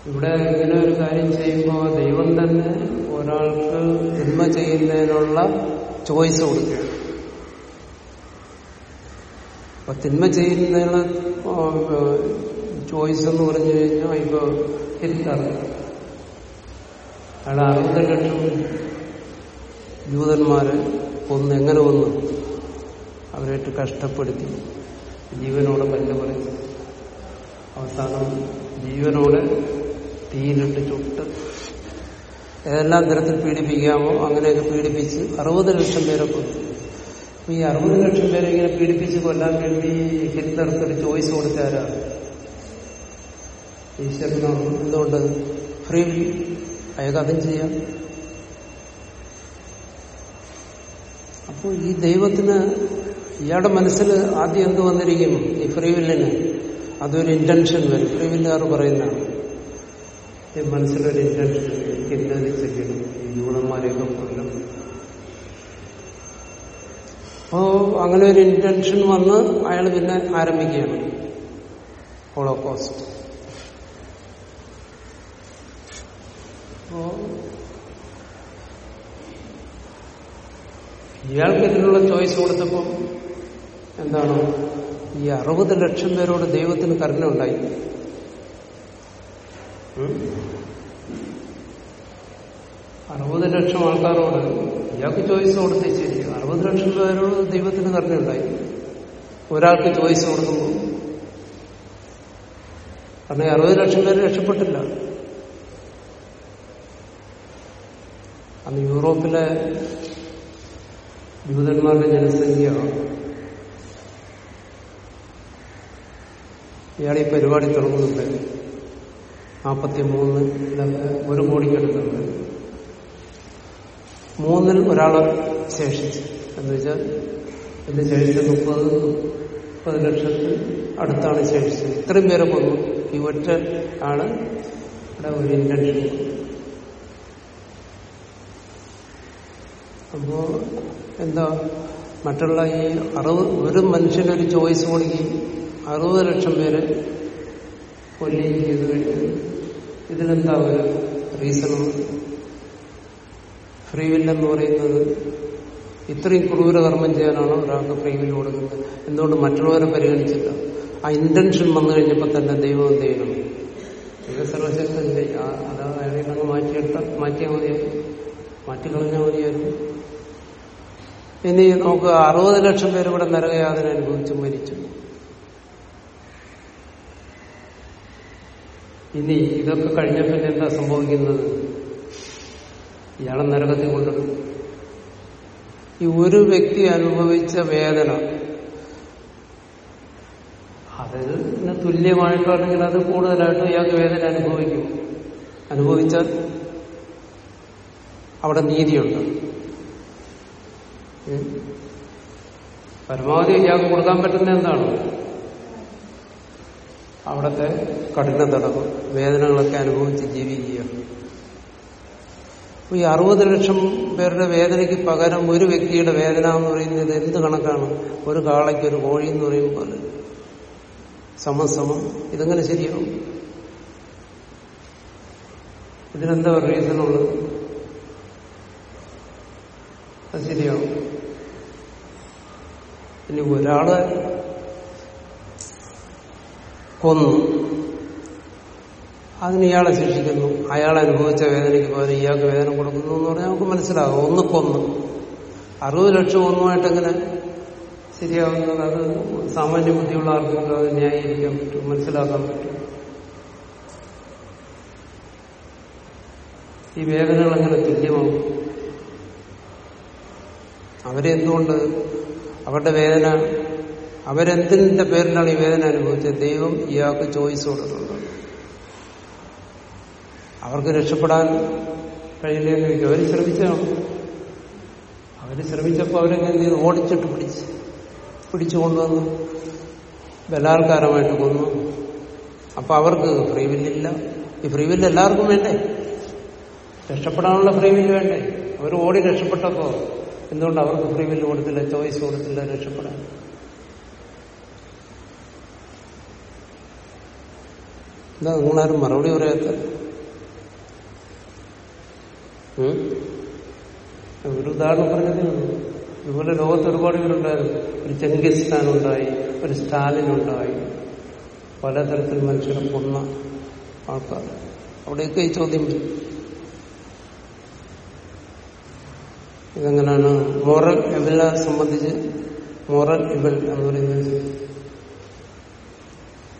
ഇവിടെ ഇങ്ങനെ ഒരു കാര്യം ചെയ്യുമ്പോൾ ദൈവം തന്നെ ഒരാൾക്ക് തിന്മ ചെയ്യുന്നതിനുള്ള ചോയ്സ് കൊടുക്കുകയാണ്. അപ്പൊ തിന്മ ചെയ്യുന്നതിനുള്ള ചോയ്സ് എന്ന് പറഞ്ഞു കഴിഞ്ഞാൽ ഇപ്പൊ ഹിറ്റ്ലർ. അയാൾ അറുപത് ലക്ഷം ജൂതന്മാരെ കൊന്ന് എങ്ങനെ കൊന്നു? അവരായിട്ട് കഷ്ടപ്പെടുത്തി. ജീവനോടെ പല്ല് പറയും അവസാനം ജീവനോടെ തീയിലിട്ട് ചുട്ട് ഏതെല്ലാം തരത്തിൽ പീഡിപ്പിക്കാമോ അങ്ങനെയൊക്കെ പീഡിപ്പിച്ച് അറുപത് ലക്ഷം പേരെ കൊന്നു. ഈ അറുപത് ലക്ഷം പേരെ ഇങ്ങനെ പീഡിപ്പിച്ച് കൊല്ലാൻ വേണ്ടി ഹിറ്റ്ലർക്ക് ഒരു ചോയ്സ് കൊടുത്താരാണ് ഈശ്വരനാണ് എന്തുകൊണ്ട്? ഫ്രീ അയാൾക്ക് അതും ചെയ്യാം. അപ്പോൾ ഈ ദൈവത്തിന് ഇയാളുടെ മനസ്സിൽ ആദ്യം എന്ത് വന്നിരിക്കും ഈ ഫ്രീ വില്ലിന് അതൊരു ഇന്റൻഷൻ വരും. ഫ്രീ വില്ലുകാർ പറയുന്നതാണ്. മനസ്സിലൊരു ഇന്റൻഷൻ എനിക്ക് ഇന്നത് ചെയ്യണം ഈ ജൂതന്മാരെയൊക്കെ കൊല്ലണം. അപ്പോ അങ്ങനെ ഒരു ഇന്റൻഷൻ വന്ന് അയാൾ പിന്നെ ആരംഭിക്കുകയാണ്. ഹോളോകോസ്റ്റ് അപ്പോ ഇയാൾക്ക് ഇതിനുള്ള ചോയ്സ് കൊടുത്തപ്പോൾ എന്താണ്? ഈ അറുപത് ലക്ഷം പേരോട് ദൈവത്തിന് കരുണ ഉണ്ടായി? അറുപത് ലക്ഷം ആൾക്കാരോട് ഇയാൾക്ക് ചോയ്സ് കൊടുത്തേ ശരി. അറുപത് ലക്ഷം പേരോട് ദൈവത്തിന് കരുണ ഒരാൾക്ക് ചോയ്സ് കൊടുക്കുമ്പോൾ കാരണം അറുപത് ലക്ഷം പേര് രക്ഷപ്പെട്ടില്ല. അന്ന് യൂറോപ്പിലെ ജൂതന്മാരുടെ ജനസംഖ്യ ഇയാൾ ഈ പരിപാടി തുടങ്ങുന്നുണ്ട് നാൽപ്പത്തി മൂന്നിലൊക്കെ ഒരു കോടിക്കെടുക്കുന്നത് മൂന്നിൽ ഒരാൾ ശേഷിച്ചു. എന്ന് വെച്ചാൽ എന്റെ ശേഷിച്ച മുപ്പത് മുപ്പത് ലക്ഷത്തിൽ അടുത്താണ് ശേഷിച്ചത്. ഇത്രയും പേരെ കൊന്നു. ഈ ഒറ്റ ആണ് ഇവിടെ ഒരു ഇന്റൻഷൻ അപ്പോ എന്താ മറ്റുള്ള ഈ അറുപത് ഒരു മനുഷ്യന്റെ മനുഷ്യനൊരു ചോയ്സ് കൊടുക്കുകയും അറുപത് ലക്ഷം പേരെ കൊല്ലുകയും ചെയ്തു കഴിഞ്ഞാൽ ഇതിനെന്താ ഒരു റീസണും ഫ്രീ വില്ലെന്ന് പറയുന്നത് ഇത്രയും ക്രൂര കർമ്മം ചെയ്യാനാണ് ഒരാൾക്ക് ഫ്രീ വില്ല് കൊടുക്കുന്നത്. എന്തുകൊണ്ട് മറ്റുള്ളവരെ പരിഗണിച്ചില്ല? ആ ഇന്റൻഷൻ വന്നു കഴിഞ്ഞപ്പോൾ തന്നെ ദൈവം എന്ത് ചെയ്യണം ഇത് സർവശക്തന്റെ അതാ അയാളെ അങ്ങ് മാറ്റിയാൽ മതിയായിരുന്നു. മാറ്റിക്കളഞ്ഞാൽ മതിയായിരുന്നു. ഇനി നമുക്ക് അറുപത് ലക്ഷം പേര് ഇവിടെ നരകയാതന അനുഭവിച്ചു മരിച്ചു. ഇനി ഇതൊക്കെ കഴിഞ്ഞ പിന്നെ എന്താ സംഭവിക്കുന്നത്? ഇയാളെ നരകത്തിൽ കൊണ്ട് ഈ ഒരു വ്യക്തി അനുഭവിച്ച വേദന അതിന് തുല്യമായിട്ടാണെങ്കിൽ അത് കൂടുതലായിട്ടും ഇയാൾക്ക് വേദന അനുഭവിക്കും. അനുഭവിച്ചാൽ അവിടെ നീതിയുണ്ട്. പരമാവധി ഇയാൾക്ക് കൊടുക്കാൻ പറ്റുന്ന എന്താണ്? അവിടുത്തെ കഠിന തടവ് വേദനകളൊക്കെ അനുഭവിച്ച് ജീവിക്കുക. ഈ അറുപത് ലക്ഷം പേരുടെ വേദനയ്ക്ക് പകരം ഒരു വ്യക്തിയുടെ വേദന എന്ന് പറയുന്നത് എന്ത് കണക്കാണ്? ഒരു കാളയ്ക്ക് ഒരു കോഴി എന്ന് പറയും പോലെ. സമസമം ഇതെങ്ങനെ ശരിയാവും? ഇതിനെന്താ റീസണുള്ളത് അത് ശരിയാവും. ഇനി ഒരാൾ കൊന്നു. അതിന് ഇയാളെ ശിക്ഷിക്കുന്നു. അയാൾ അനുഭവിച്ച വേദനയ്ക്ക് പകരം ഇയാൾക്ക് വേദന കൊടുക്കുന്നു എന്ന് പറഞ്ഞാൽ നമുക്ക് മനസ്സിലാകും. ഒന്ന് കൊന്നു. അറുപത് ലക്ഷം ഒന്നുമായിട്ട് എങ്ങനെ ശരിയാവുന്നത്? അത് സാമാന്യ ബുദ്ധിയുള്ള ആർക്കെങ്കിലും അത് ന്യായീകരിക്കാൻ പറ്റും മനസ്സിലാക്കാൻ പറ്റും. ഈ വേദനകൾ എങ്ങനെ തുല്യമാവും അവരെന്തുകൊണ്ട് അവരുടെ വേദന അവരെന്തിന്റെ പേരിലാണ് ഈ വേദന അനുഭവിച്ചത്? ദൈവം ഇയാൾക്ക് ചോയ്സ് കൊടുക്കുന്നത് അവർക്ക് രക്ഷപ്പെടാൻ കഴിയില്ലെന്ന് അവർ ശ്രമിച്ചാണ് അവർ ശ്രമിച്ചപ്പോൾ അവരെങ്ങനെ? ഓടിച്ചിട്ട് പിടിച്ച്. പിടിച്ചു കൊണ്ടുവന്നു. ബലാത്കാരമായിട്ട് കൊന്നു. അപ്പൊ അവർക്ക് ഫ്രീ ഈ ഫ്രീ വില്ല് എല്ലാവർക്കും വേണ്ടേ? രക്ഷപ്പെടാനുള്ള ഫ്രീ വില്ല് വേണ്ടേ? അവർ ഓടി രക്ഷപ്പെട്ടപ്പോ എന്തുകൊണ്ട് അവർക്ക് ഫ്രീ വില്ല് കൊടുത്തില്ല ചോയ്സ് കൊടുത്തില്ല രക്ഷപ്പെടാൻ? എന്താ നിങ്ങളാരും മറുപടി പറയാത്ത? ഒരു ഉദാഹരണം പറഞ്ഞതേ ഇതുപോലെ ലോകത്ത് ഒരുപാട് പേരുണ്ടായിരുന്നു. ഒരു ചെങ്കിസ്ഥാൻ ഉണ്ടായി ഒരു സ്റ്റാലിൻ ഉണ്ടായി പലതരത്തിൽ മനുഷ്യരെ കൊന്ന ആൾക്കാർ. അവിടെയൊക്കെ ഈ ചോദ്യം ഇതെങ്ങനെയാണ്? മോറൽ എബിളിനെ സംബന്ധിച്ച് മോറൽ എബിൾ എന്ന് പറയുന്നത്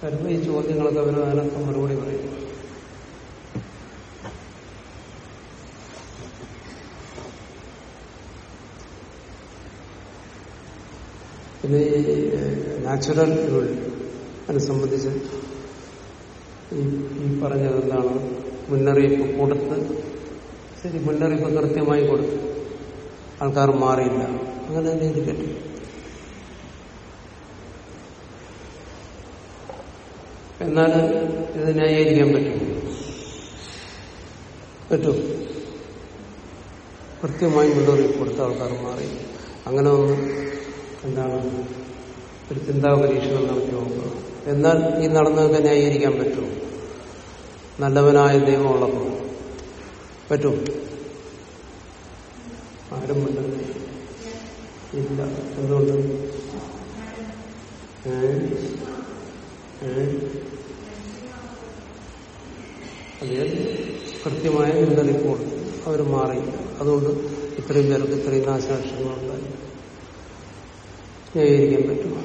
വരുമ്പോൾ ഈ ചോദ്യങ്ങളൊക്കെ അവർ അതിനൊക്കെ മറുപടി പറയും. പിന്നെ ഈ നാച്ചുറൽ അതിനെ സംബന്ധിച്ച് ഈ പറഞ്ഞത് എന്താണ്? മുന്നറിയിപ്പ് കൊടുത്ത് ശരി മുന്നറിയിപ്പ് കൃത്യമായി കൊടുത്തു ആൾക്കാർ മാറിയില്ല. അങ്ങനെ തന്നെ ഇരിക്കട്ടെ. എന്നാൽ ഇത് ന്യായീകരിക്കാൻ പറ്റും. പറ്റും. കൃത്യമായി മുന്നറിയിപ്പ് കൊടുത്ത ആൾക്കാർ മാറി. അങ്ങനെ ഒന്ന് എന്താണ്? ഒരു ചിന്താ പരീക്ഷണം നടത്തി നോക്കുക. എന്നാൽ ഈ നടന്നതൊക്കെ ന്യായീകരിക്കാൻ പറ്റും. നല്ലവനായ ദൈവമുള്ളപ്പോൾ പറ്റും. ആരും പറ്റുന്നില്ല ഇല്ല. എന്തുകൊണ്ട്? ഏ? ഏ? അതേ കൃത്യമായ മുന്നറിയിപ്പോൾ അവർ മാറി അതുകൊണ്ട് ഇത്രയും പേർക്ക് ഇത്രയും നാശനഷ്ടങ്ങളുണ്ടായി ന്യായീകരിക്കാൻ പറ്റുമോ.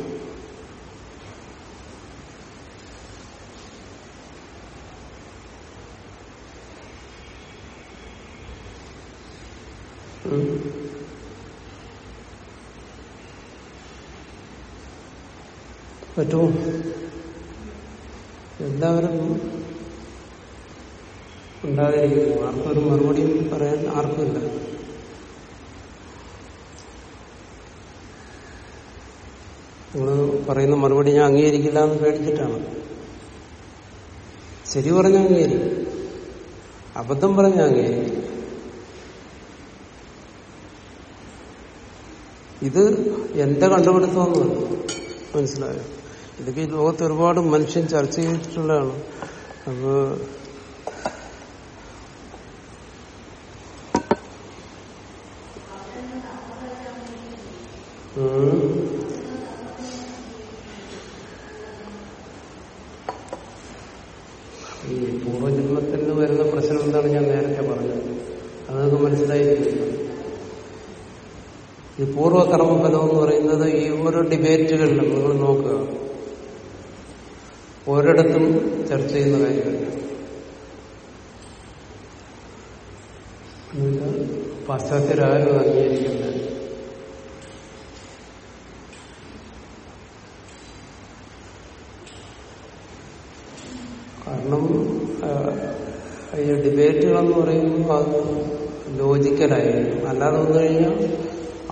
പറ്റുമോ എല്ലാവരും ഉണ്ടാതിരിക്കുന്നു ആർക്കൊരു മറുപടി പറയാൻ ആർക്കുമില്ല. നിങ്ങൾ പറയുന്ന മറുപടി ഞാൻ അംഗീകരിക്കില്ല എന്ന് പേടിച്ചിട്ടാണ്. ശരി പറഞ്ഞ അംഗീകരിക്കും. അബദ്ധം പറഞ്ഞ അംഗീകരിക്കും. ഇത് എന്റെ കണ്ടുപിടുത്തമൊന്നുമല്ല മനസ്സിലായോ? ഇതൊക്കെ ഈ ലോകത്ത് ഒരുപാട് മനുഷ്യൻ ചർച്ച ചെയ്തിട്ടുള്ളതാണ് അപ്പോ ഉം. ഈ പൂർവജന്മത്തിൽ നിന്ന് വരുന്ന പ്രശ്നം എന്താണ് ഞാൻ നേരത്തെ പറഞ്ഞത് അതൊക്കെ മനസ്സിലായിരിക്കില്ല ഈ പൂർവകർമ്മഫലം എന്ന് പറയുന്നത് ഈ ഓരോ ഡിബേറ്റുകളിലും നിങ്ങൾ നോക്കുക ഒരിടത്തും ചർച്ച ചെയ്യുന്ന കാര്യമല്ല എന്നുവെച്ചാൽ പാശ്ചാത്യരാരും അംഗീകരിക്കുന്നത് കാരണം ആ, ഈ ഡിബേറ്റുകളെന്ന് പറയുമ്പോൾ അത് ലോജിക്കലായിരിക്കും. അല്ലാതെ വന്നു കഴിഞ്ഞാൽ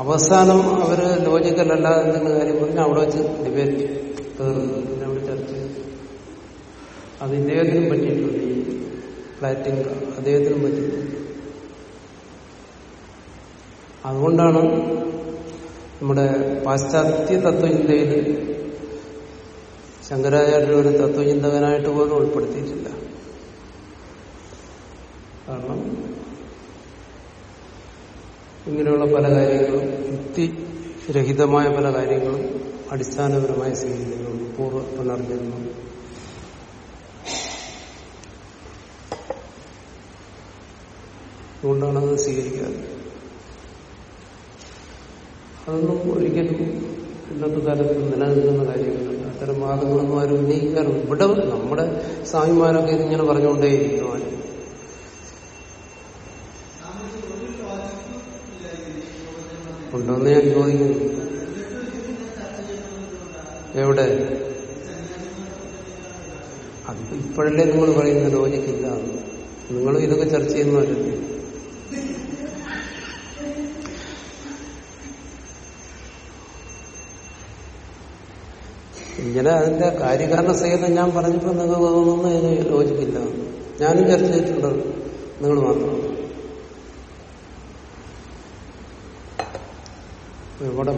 അവസാനം അവർ ലോജിക്കലല്ലാതെ എന്തെങ്കിലും കാര്യം പറഞ്ഞാൽ അവിടെ വെച്ച് ഡിബേറ്റ് തീർന്നു പിന്നെ അവിടെ ചർച്ച ചെയ്തു അത് ഇദ്ദേഹത്തിനും പറ്റിയിട്ടുണ്ട് ഈ ഫ്ലാറ്റിംഗ് അദ്ദേഹത്തിനും പറ്റിയിട്ടുണ്ട്. അതുകൊണ്ടാണ് നമ്മുടെ പാശ്ചാത്യ തത്വചിന്തയിൽ ശങ്കരാചാര്യ ഒരു തത്വചിന്തകനായിട്ട് പോലും ഉൾപ്പെടുത്തിയിട്ടില്ല കാരണം ഇങ്ങനെയുള്ള പല കാര്യങ്ങളും യുക്തിരഹിതമായ പല കാര്യങ്ങളും അടിസ്ഥാനപരമായി സ്വീകരിക്കുന്നു പൂർവ പുനർജന്മം. അതുകൊണ്ടാണ് അത് സ്വീകരിക്കാറ്. അതൊന്നും ഒരിക്കലും ഇന്നത്തെ കാലത്ത് നിലനിൽക്കുന്ന കാര്യങ്ങളല്ല അത്തരം വാദങ്ങളൊന്നും ആരും ഉന്നയിക്കാറുണ്ട് ഇവിടെ നമ്മുടെ സ്വാമിമാരൊക്കെ ഇതിങ്ങനെ പറഞ്ഞുകൊണ്ടേയിരിക്കും ഉണ്ടോന്ന് ഞാൻ ചോദിക്കുന്നു എവിടെ? അത് ഇപ്പോഴല്ലേ നിങ്ങൾ പറയുന്ന ലോജിക്കില്ല നിങ്ങൾ ഇതൊക്കെ ചർച്ച ചെയ്യുന്നവരല്ലേ ഇങ്ങനെ അതിന്റെ കാര്യകാരണ സഹിതം ഞാൻ പറഞ്ഞപ്പോൾ നിങ്ങൾക്ക് തോന്നുന്നു ലോജിക്കില്ല ഞാനും ചർച്ച ചെയ്തിട്ടുണ്ട്. നിങ്ങൾ മാത്രം. എവിടെ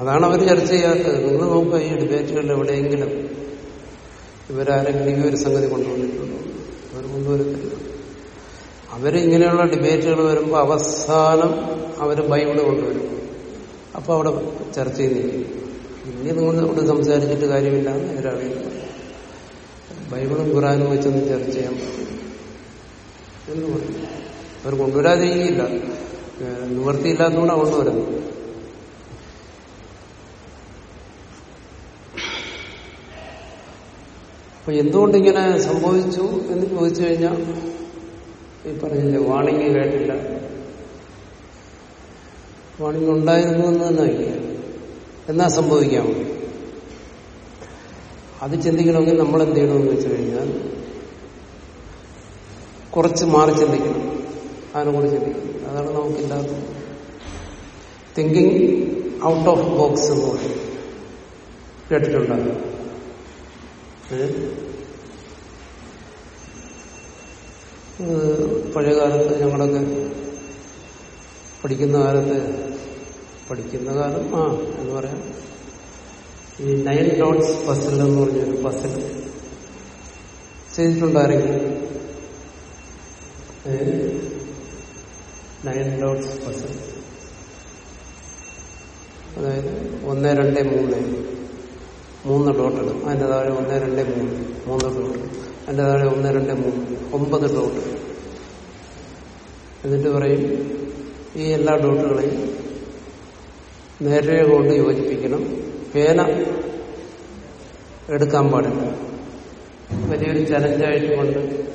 അതാണ് അവർ ചർച്ച ചെയ്യാത്തത്. നിങ്ങൾ നോക്കുക ഈ ഡിബേറ്റുകളിൽ എവിടെയെങ്കിലും ഇവരാരെങ്കിലും ഈ ഒരു സംഗതി കൊണ്ടുവന്നിട്ടുണ്ടോ? അവർ കൊണ്ടുവരത്തില്ല അവരിങ്ങനെയുള്ള ഡിബേറ്റുകൾ വരുമ്പോൾ അവസാനം അവർ ബൈബിൾ കൊണ്ടുവരും. അപ്പോൾ അവിടെ ചർച്ച ചെയ്യുന്നില്ല. ഇനി നിങ്ങൾ ഇവിടെ സംസാരിച്ചിട്ട് കാര്യമില്ല എതിരറിയില്ല ബൈബിളും ഖുറാനും വെച്ചൊന്നും ചർച്ച ചെയ്യാൻ പറ്റില്ല എന്ന് പറയും. അവർ കൊണ്ടുവരാതിരിക്കില്ല നിവൃത്തിയില്ലാത്തതുകൊണ്ടാണ് കൊണ്ടുവരുന്നത് അപ്പൊ എന്തുകൊണ്ടിങ്ങനെ സംഭവിച്ചു എന്ന് ചോദിച്ചു കഴിഞ്ഞാൽ ഈ പറഞ്ഞില്ലേ വാണിംഗ് കേട്ടില്ല. വാണിംഗ് ഉണ്ടായിരുന്നു എന്ന് തന്നെ എന്നാ സംഭവിക്കാമോ അത് ചിന്തിക്കണമെങ്കിൽ നമ്മൾ എന്ത് ചെയ്യണമെന്ന് വെച്ചു കഴിഞ്ഞാൽ കുറച്ച് മാറി ചിന്തിക്കണം അതിനെക്കുറിച്ച് ചിന്തിക്കണം അതാണ് നമുക്കില്ലാത്തത് തിങ്കിങ് ഔട്ട് ഓഫ് ബോക്സ് എന്ന് പറയും. കേട്ടിട്ടുണ്ടാകും. പഴയകാലത്ത് ഞങ്ങളൊക്കെ പഠിക്കുന്ന കാലത്ത് പഠിക്കുന്ന കാലം ആ എന്ന് പറയാം. ഈ നയൻ ഡോട്ട്സ് പസിൽ എന്ന് പറഞ്ഞൊരു പസിൽ ചെയ്തിട്ടുണ്ടായിരിക്കും നയൻ ഡോട്ട്സ് പെർസെന്റ്. അതായത് ഒന്ന് രണ്ട് മൂന്ന്. മൂന്ന് ഡോട്ടുകൾ അതിന്റെ താഴെ ഒന്ന് രണ്ട് മൂന്ന്. മൂന്ന് ഡോട്ട് അതിന്റെ താഴെ ഒന്ന് രണ്ട് മൂന്ന്. ഒമ്പത് ഡോട്ട് എന്നിട്ട് പറയും ഈ എല്ലാ ഡോട്ടുകളെയും നേരെ കൊണ്ട് യോജിപ്പിക്കണം. പേന എടുക്കാൻ പാടില്ല. വലിയൊരു ചലഞ്ചായിട്ട് കൊണ്ട്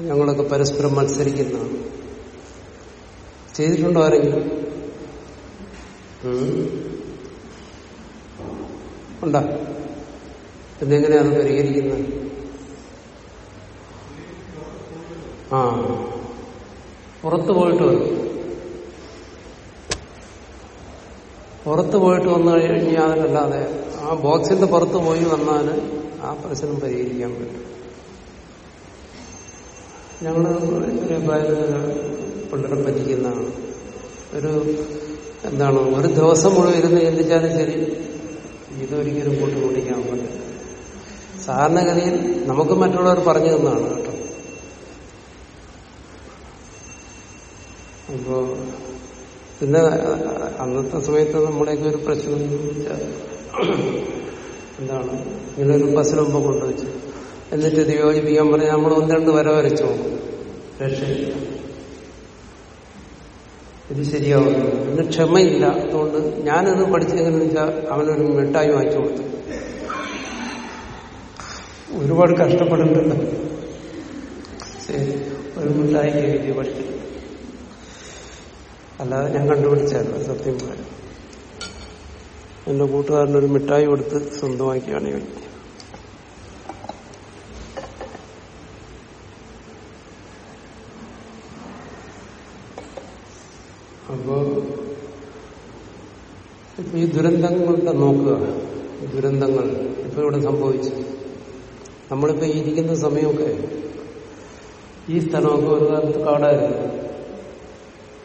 ഞങ്ങളൊക്കെ പരസ്പരം മത്സരിക്കുന്ന ചെയ്തിട്ടുണ്ടോ ആരെങ്കിലും. ഉണ്ടോ? പിന്നെങ്ങനെയാണ് പരിഹരിക്കുന്നത്? ആ. പുറത്തു പോയിട്ട് വരും പുറത്ത് പോയിട്ട് വന്നു കഴിഞ്ഞാൽ അതിനല്ലാതെ ആ ബോക്സിന്റെ പുറത്ത് പോയി വന്നാൽ ആ പ്രശ്നം പരിഹരിക്കാൻ പറ്റും. പ്രായത്തിൽ പിള്ളേരെ പറ്റിക്കുന്നതാണ് ഒരു എന്താണ് ഒരു ദിവസം മുഴുവൻ ഇരുന്ന് ചിന്തിച്ചാലും ശരി ഇതൊരിക്കലും കൂട്ടി കുടിക്കാൻ പറ്റില്ല. സാധാരണഗതിയിൽ നമുക്ക് മറ്റുള്ളവർ പറഞ്ഞു തന്നതാണ് കേട്ടോ. അപ്പോ പിന്നെ അന്നത്തെ സമയത്ത് നമ്മുടെയൊക്കെ ഒരു പ്രശ്നം എന്താണ് ഇങ്ങനെ ഒരു ബസ്സിൽ മുമ്പ് കൊണ്ടുവച്ചു എന്നിട്ട് ഇത് യോജിപ്പിക്കാൻ പറഞ്ഞാൽ നമ്മൾ ഒന്ന് രണ്ട് വര വരച്ചു? നോക്കും രക്ഷയില്ല. ഇത് ശരിയാവുന്നു. പിന്നെ ക്ഷമയില്ല. അതുകൊണ്ട് ഞാനത് പഠിച്ചെങ്കിലെന്ന് വെച്ചാൽ അവനൊരു മിഠായി വാങ്ങിച്ചു കൊടുത്തു. ഒരുപാട് കഷ്ടപ്പെടുന്നുണ്ട് ശരി. ഒരു മിഠായി വിധി പഠിക്കും അല്ലാതെ ഞാൻ കണ്ടുപിടിച്ചല്ല സത്യം പറയാം എന്റെ കൂട്ടുകാരനൊരു മിഠായി കൊടുത്ത് സ്വന്തമാക്കിയാണ് ഞാൻ അപ്പോ ഇപ്പൊ ഈ ദുരന്തങ്ങളുടെ നോക്കുക. ദുരന്തങ്ങൾ ഇപ്പൊ ഇവിടെ സംഭവിച്ചു. നമ്മളിപ്പോ ഇരിക്കുന്ന സമയമൊക്കെ ഈ സ്ഥലമൊക്കെ ഒരു കാലത്ത് കാടായിരുന്നു.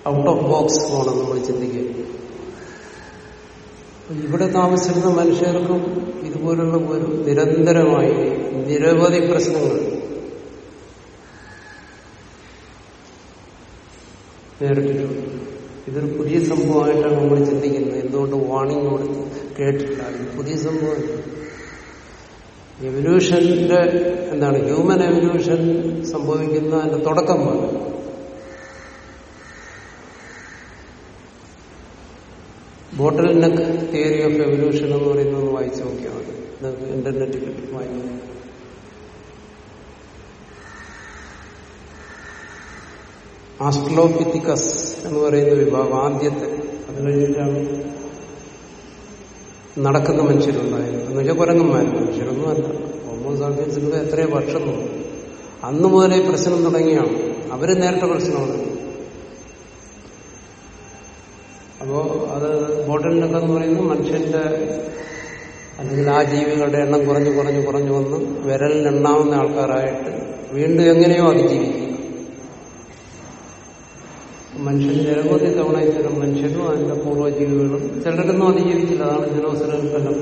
ഔട്ട് ഓഫ് ബോക്സ് പോകണം നമ്മൾ ചിന്തിക്കുക. ഇവിടെ താമസിക്കുന്ന മനുഷ്യർക്കും ഇതുപോലുള്ള ഒരു നിരന്തരമായി നിരവധി പ്രശ്നങ്ങൾ. നേരിട്ടിട്ടുണ്ട്. ഇതൊരു പുതിയ സംഭവമായിട്ടാണ് നമ്മൾ ചിന്തിക്കുന്നത്. എന്തുകൊണ്ട് വാണിംഗ് കൊടുത്ത് കേട്ടിട്ടില്ല. ഇത് പുതിയ സംഭവം. എവല്യൂഷന്റെ എന്താണ്? ഹ്യൂമൻ എവല്യൂഷൻ സംഭവിക്കുന്ന അതിന്റെ തുടക്കം bottleneck theory of evolution എന്ന് പറയുന്നത് വായിച്ചു നോക്കിയാൽ മതി. നിങ്ങൾക്ക് ഇന്റർനെറ്റിൽ വായിക്കാം ആസ്ട്രോപിത്തിക്കസ് എന്ന് പറയുന്ന വിഭാഗം ആദ്യത്തെ. അത് കഴിഞ്ഞിട്ടാണ് നടക്കുന്ന മനുഷ്യരുണ്ടായിരുന്നു എന്ന് വെച്ചാൽ കുരങ്ങന്മാർ മനുഷ്യരൊന്നും അല്ല ഹോമോ ഹോമോസാഫിയൻസിലൂടെ എത്രയോ വർഷം അന്ന് മുതലേ പ്രശ്നം തുടങ്ങിയാണ്. അവർ നേരിട്ട പ്രശ്നമാണ്. അപ്പോ അത് ബോട്ടലിനൊക്കെ എന്ന് പറയുന്നത് മനുഷ്യന്റെ അല്ലെങ്കിൽ ആ ജീവികളുടെ എണ്ണം കുറഞ്ഞു കുറഞ്ഞു കുറഞ്ഞു വന്ന് വിരലിനെണ്ണാവുന്ന ആൾക്കാരായിട്ട് വീണ്ടും എങ്ങനെയോ അതിജീവിക്കുക മനുഷ്യൻ നിരവധി തവണ ഇത്തരം മനുഷ്യനും അതിന്റെ പൂർവജീവികളും ചിലരൊന്നും അതിജീവിച്ചില്ല. അതാണ് ദിനോസരങ്ങൾക്കെല്ലാം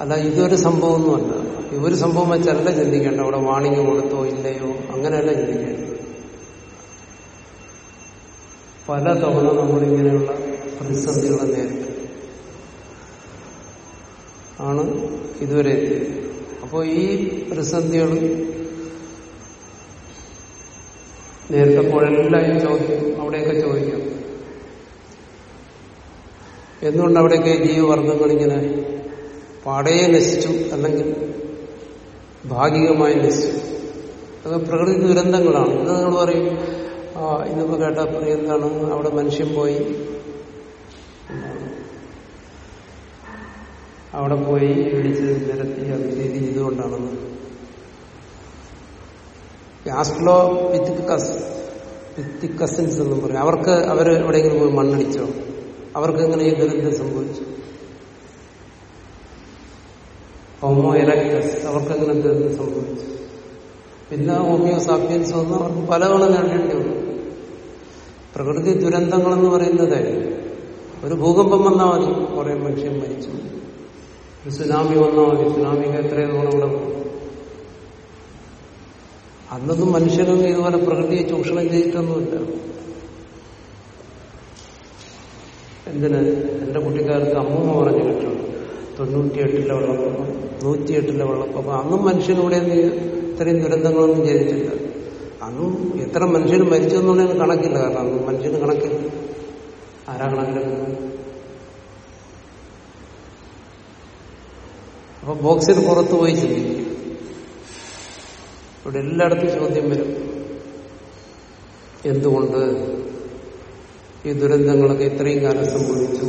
അല്ല ഇതൊരു സംഭവമൊന്നുമല്ല. ഇതൊരു സംഭവം വെച്ചല്ല ചിന്തിക്കേണ്ട. അവിടെ വാണിംഗ് കൊടുത്തോ ഇല്ലയോ അങ്ങനെയല്ല ചിന്തിക്കേണ്ടത്. പല തവണ നമ്മളിങ്ങനെയുള്ള പ്രതിസന്ധികളെ നേരിട്ടു ആണ് ഇതുവരെ. എത്തിയത് അപ്പോൾ ഈ പ്രതിസന്ധികൾ നേരത്തെ പോലെല്ലാം ഈ ചോദ്യം അവിടെയൊക്കെ ചോദിക്കാം. എന്തുകൊണ്ട് അവിടെയൊക്കെ ജീവവർഗങ്ങൾ ഇങ്ങനെ പാടയെ നശിച്ചു? അല്ലെങ്കിൽ ഭാഗികമായി നശിച്ചു? അത് പ്രകൃതി ദുരന്തങ്ങളാണ്. ഇത് നിങ്ങൾ പറയും ഇന്നിപ്പോ കേട്ട എന്താണ്? അവിടെ മനുഷ്യൻ പോയി. അവിടെ പോയി ഇടിച്ച് നിരത്തി അത് ചെയ്ത് ഇതുകൊണ്ടാണെന്ന് ആസ്ട്രോ പിത്തിക്കസ് പിത്തിക്കസിൻസ് എന്നും പറയും. അവർക്ക് അവർ എവിടെയെങ്കിലും പോയി മണ്ണടിച്ചോ? അവർക്ക് എങ്ങനെ ഈ ദുരന്തം സംഭവിച്ചു? ഹോമോ എലക്ടസ് അവർക്ക് എങ്ങനെ ദുരന്തം സംഭവിച്ചു? പിന്നെ ഹോമിയോ സാപ്പിയൻസ് വന്ന് അവർക്ക് പലതവണ നേടേണ്ടി വന്നു. പ്രകൃതി ദുരന്തങ്ങളെന്ന് പറയുന്നത് ഒരു ഭൂകമ്പം വന്നാൽ മതി. കുറെ മനുഷ്യൻ മരിച്ചു. ഒരു സുനാമി വന്നാൽ മതി. സുനാമിക്ക് എത്രയോ തവണ വന്നു മനുഷ്യനും ഇതുപോലെ പ്രകൃതിയെ ചൂഷണം ചെയ്തിട്ടൊന്നുമില്ല. എന്തിന്? എന്റെ കുട്ടിക്കാർക്ക് അമ്മൂമ്മ പറഞ്ഞു കേട്ടുണ്ട് തൊണ്ണൂറ്റിയെട്ടിലെ വെള്ളപ്പൊക്കം നൂറ്റിയെട്ടിലെ വെള്ളപ്പൊക്കം. അന്നും മനുഷ്യനിവിടെ ഇത്രയും ദുരന്തങ്ങളൊന്നും ചെയ്തിട്ടില്ല അന്നും എത്ര മനുഷ്യർ മരിച്ചു എന്നുള്ളതിന് കണക്കില്ല. കാരണം അന്നും മനുഷ്യന് കണക്കില്ല. ആരാ കണക്കിലെടുക്കുന്നത് അപ്പൊ ബോക്സിന് പുറത്തുപോയി ചിന്തിക്കും. ഇവിടെ എല്ലായിടത്തും ചോദ്യം വരും. എന്തുകൊണ്ട് ഈ ദുരന്തങ്ങളൊക്കെ ഇത്രയും കാലം സംഭവിച്ചു?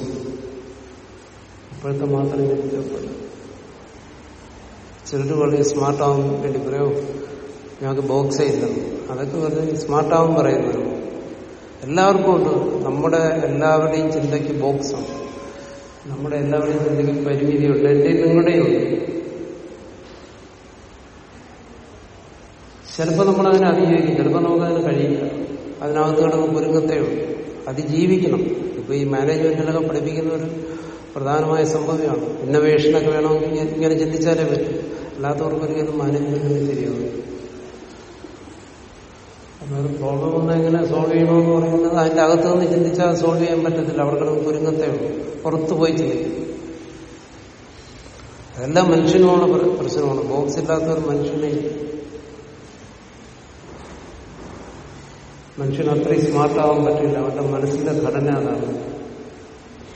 ഇപ്പോഴത്തെ മാത്രം ചോദിച്ചപ്പോൾ ചിലർ വളരെ സ്മാർട്ടാവും വേണ്ടി പറയോ? ഞങ്ങൾക്ക് ബോക്സേ ഇല്ല. അതൊക്കെ വെറുതെ സ്മാർട്ടാവും പറയുന്നത് എല്ലാവർക്കും ഉണ്ട്. നമ്മുടെ എല്ലാവരുടെയും ചിന്തയ്ക്ക് ബോക്സാണ്. നമ്മുടെ എല്ലാവരുടെയും ചിന്തയ്ക്ക് പരിമിതിയുണ്ട്. എന്റെയും നിങ്ങളുടെയും ഉണ്ട്. ചിലപ്പോൾ നമ്മൾ അതിനെ അതിജീവിക്കും. ചിലപ്പോൾ നമുക്കതിന് കഴിയില്ല. അതിനകത്ത് കിടന്ന് കുരുങ്ങത്തേ അതിജീവിക്കണം. ഇപ്പൊ ഈ മാനേജ്മെന്റിലൊക്കെ പഠിപ്പിക്കുന്ന ഒരു പ്രധാനമായ സംഭവമാണ്. ഇന്നവേഷനൊക്കെ വേണമെങ്കിൽ ഇങ്ങനെ ചിന്തിച്ചാലേ പറ്റും. അല്ലാത്തവർക്ക് ഒരിക്കലും മാനേജ്മെന്റിന് ശരിയാവും അതൊരു പ്രോബ്ലം ഒന്ന് എങ്ങനെ സോൾവ് ചെയ്യണമെന്ന് പറയുന്നത് അതിന്റെ അകത്ത് നിന്ന് ചിന്തിച്ചാൽ സോൾവ് ചെയ്യാൻ പറ്റത്തില്ല. അവിടെ കിടന്ന് കുരുങ്ങത്തേ പുറത്തു പോയി ചിന്തിക്കും. അതെല്ലാം മനുഷ്യനുമാണ് പ്ര- പ്രശ്നമാണ്. ബോക്സ് ഇല്ലാത്ത ഒരു മനുഷ്യനെ മനുഷ്യന് അത്രയും സ്മാർട്ടാവാൻ പറ്റില്ല. അവരുടെ മനസ്സിന്റെ ഘടന അതാണ്.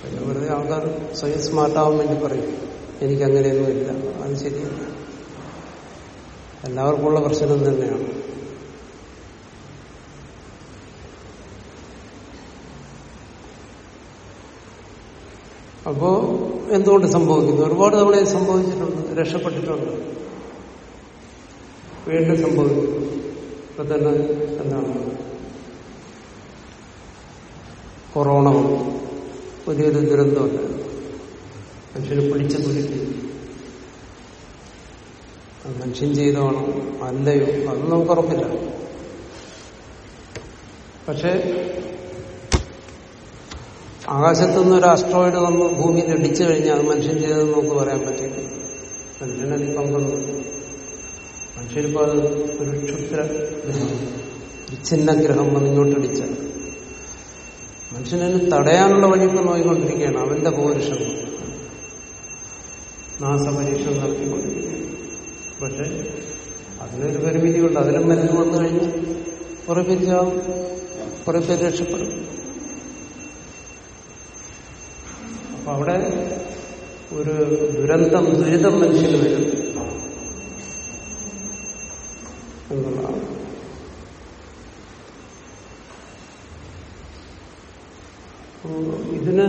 പിന്നെ വെറുതെ ആൾക്കാർ സ്വയം സ്മാർട്ടാവാൻ വേണ്ടി പറയും. എനിക്ക് അങ്ങനെയൊന്നും ഇല്ല. അത് ശരിയല്ല. എല്ലാവർക്കും ഉള്ള പ്രശ്നം തന്നെയാണ്. അപ്പോ എന്തുകൊണ്ട് സംഭവിക്കുന്നു? ഒരുപാട് തവണ സംഭവിച്ചിട്ടുണ്ട്. രക്ഷപ്പെട്ടിട്ടുണ്ട്. വീണ്ടും സംഭവിക്കുന്നു. ഇപ്പൊ തന്നെ എന്താണ്? കൊറോണ വന്നു. വലിയൊരു ദുരന്തമല്ല മനുഷ്യനെ പിടിച്ചു പിടിച്ചു അത് മനുഷ്യൻ ചെയ്തതാണോ? അല്ലയോ? അത് നമുക്ക് ഉറപ്പില്ല. പക്ഷെ ആകാശത്തുനിന്ന് ഒരു അസ്ട്രോയിഡ് വന്ന് ഭൂമിയിൽ ഇടിച്ചു കഴിഞ്ഞാൽ അത് മനുഷ്യൻ ചെയ്തതെന്ന് നമുക്ക് പറയാൻ പറ്റില്ല മനുഷ്യനതിൽ പങ്കുണ്ട് മനുഷ്യരിപ്പോ അത് ഒരു ക്ഷുദ്ര ഗ്രഹം ഒരു ചിഹ്ന ഗ്രഹം മനുഷ്യനതിന് തടയാനുള്ള വഴിയൊക്കെ നോക്കിക്കൊണ്ടിരിക്കുകയാണ് അവന്റെ പൗരുഷം നാസപരീക്ഷണം നടത്തിക്കൊണ്ടിരിക്കുകയാണ്. പക്ഷെ അതിനൊരു പരിമിതിയുണ്ട്. അതിലും മരുന്ന് വന്നു കഴിഞ്ഞാൽ കുറെ പേര് കുറെ പേര് രക്ഷപ്പെടും. അപ്പൊ അവിടെ ഒരു ദുരന്തം ദുരിതം മനുഷ്യന് വരും എന്നുള്ളതാണ് അപ്പോ ഇതിന്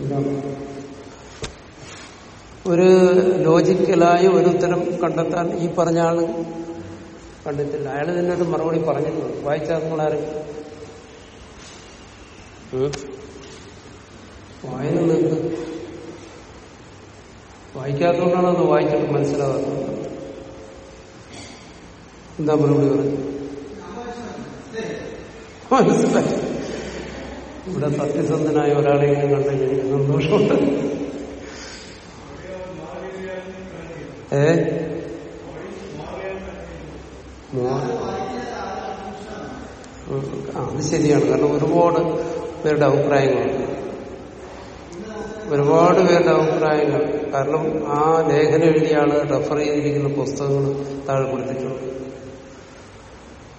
എന്താണ് ഒരു ലോജിക്കലായ ഒരു ഉത്തരം കണ്ടെത്താൻ ഈ പറഞ്ഞ ആൾ കണ്ടിട്ടില്ല. അയാൾ തന്നെ ഒരു മറുപടി പറഞ്ഞിട്ടുണ്ട്. വായിച്ചാൽ നിങ്ങൾ ആരെങ്കിലും വായന നിങ്ങൾക്ക് വായിക്കാത്തതുകൊണ്ടാണ് അത് വായിച്ചിട്ട് മനസ്സിലാകാത്തത് എന്താ മറുപടി പറഞ്ഞു മനസ്സിലായി. ഇവിടെ സത്യസന്ധനായ ഒരാളെ ഇങ്ങനെ കണ്ടെങ്കിൽ എനിക്ക് സന്തോഷമുണ്ട്. ഏ? അത് ശരിയാണ്. കാരണം ഒരുപാട് പേരുടെ അഭിപ്രായങ്ങളുണ്ട് ഒരുപാട് പേരുടെ അഭിപ്രായങ്ങൾ. കാരണം ആ ലേഖനം എഴുതിയ ആൾ റെഫർ ചെയ്തിരിക്കുന്ന പുസ്തകങ്ങൾ താഴെ കൊടുത്തിട്ടുണ്ട്.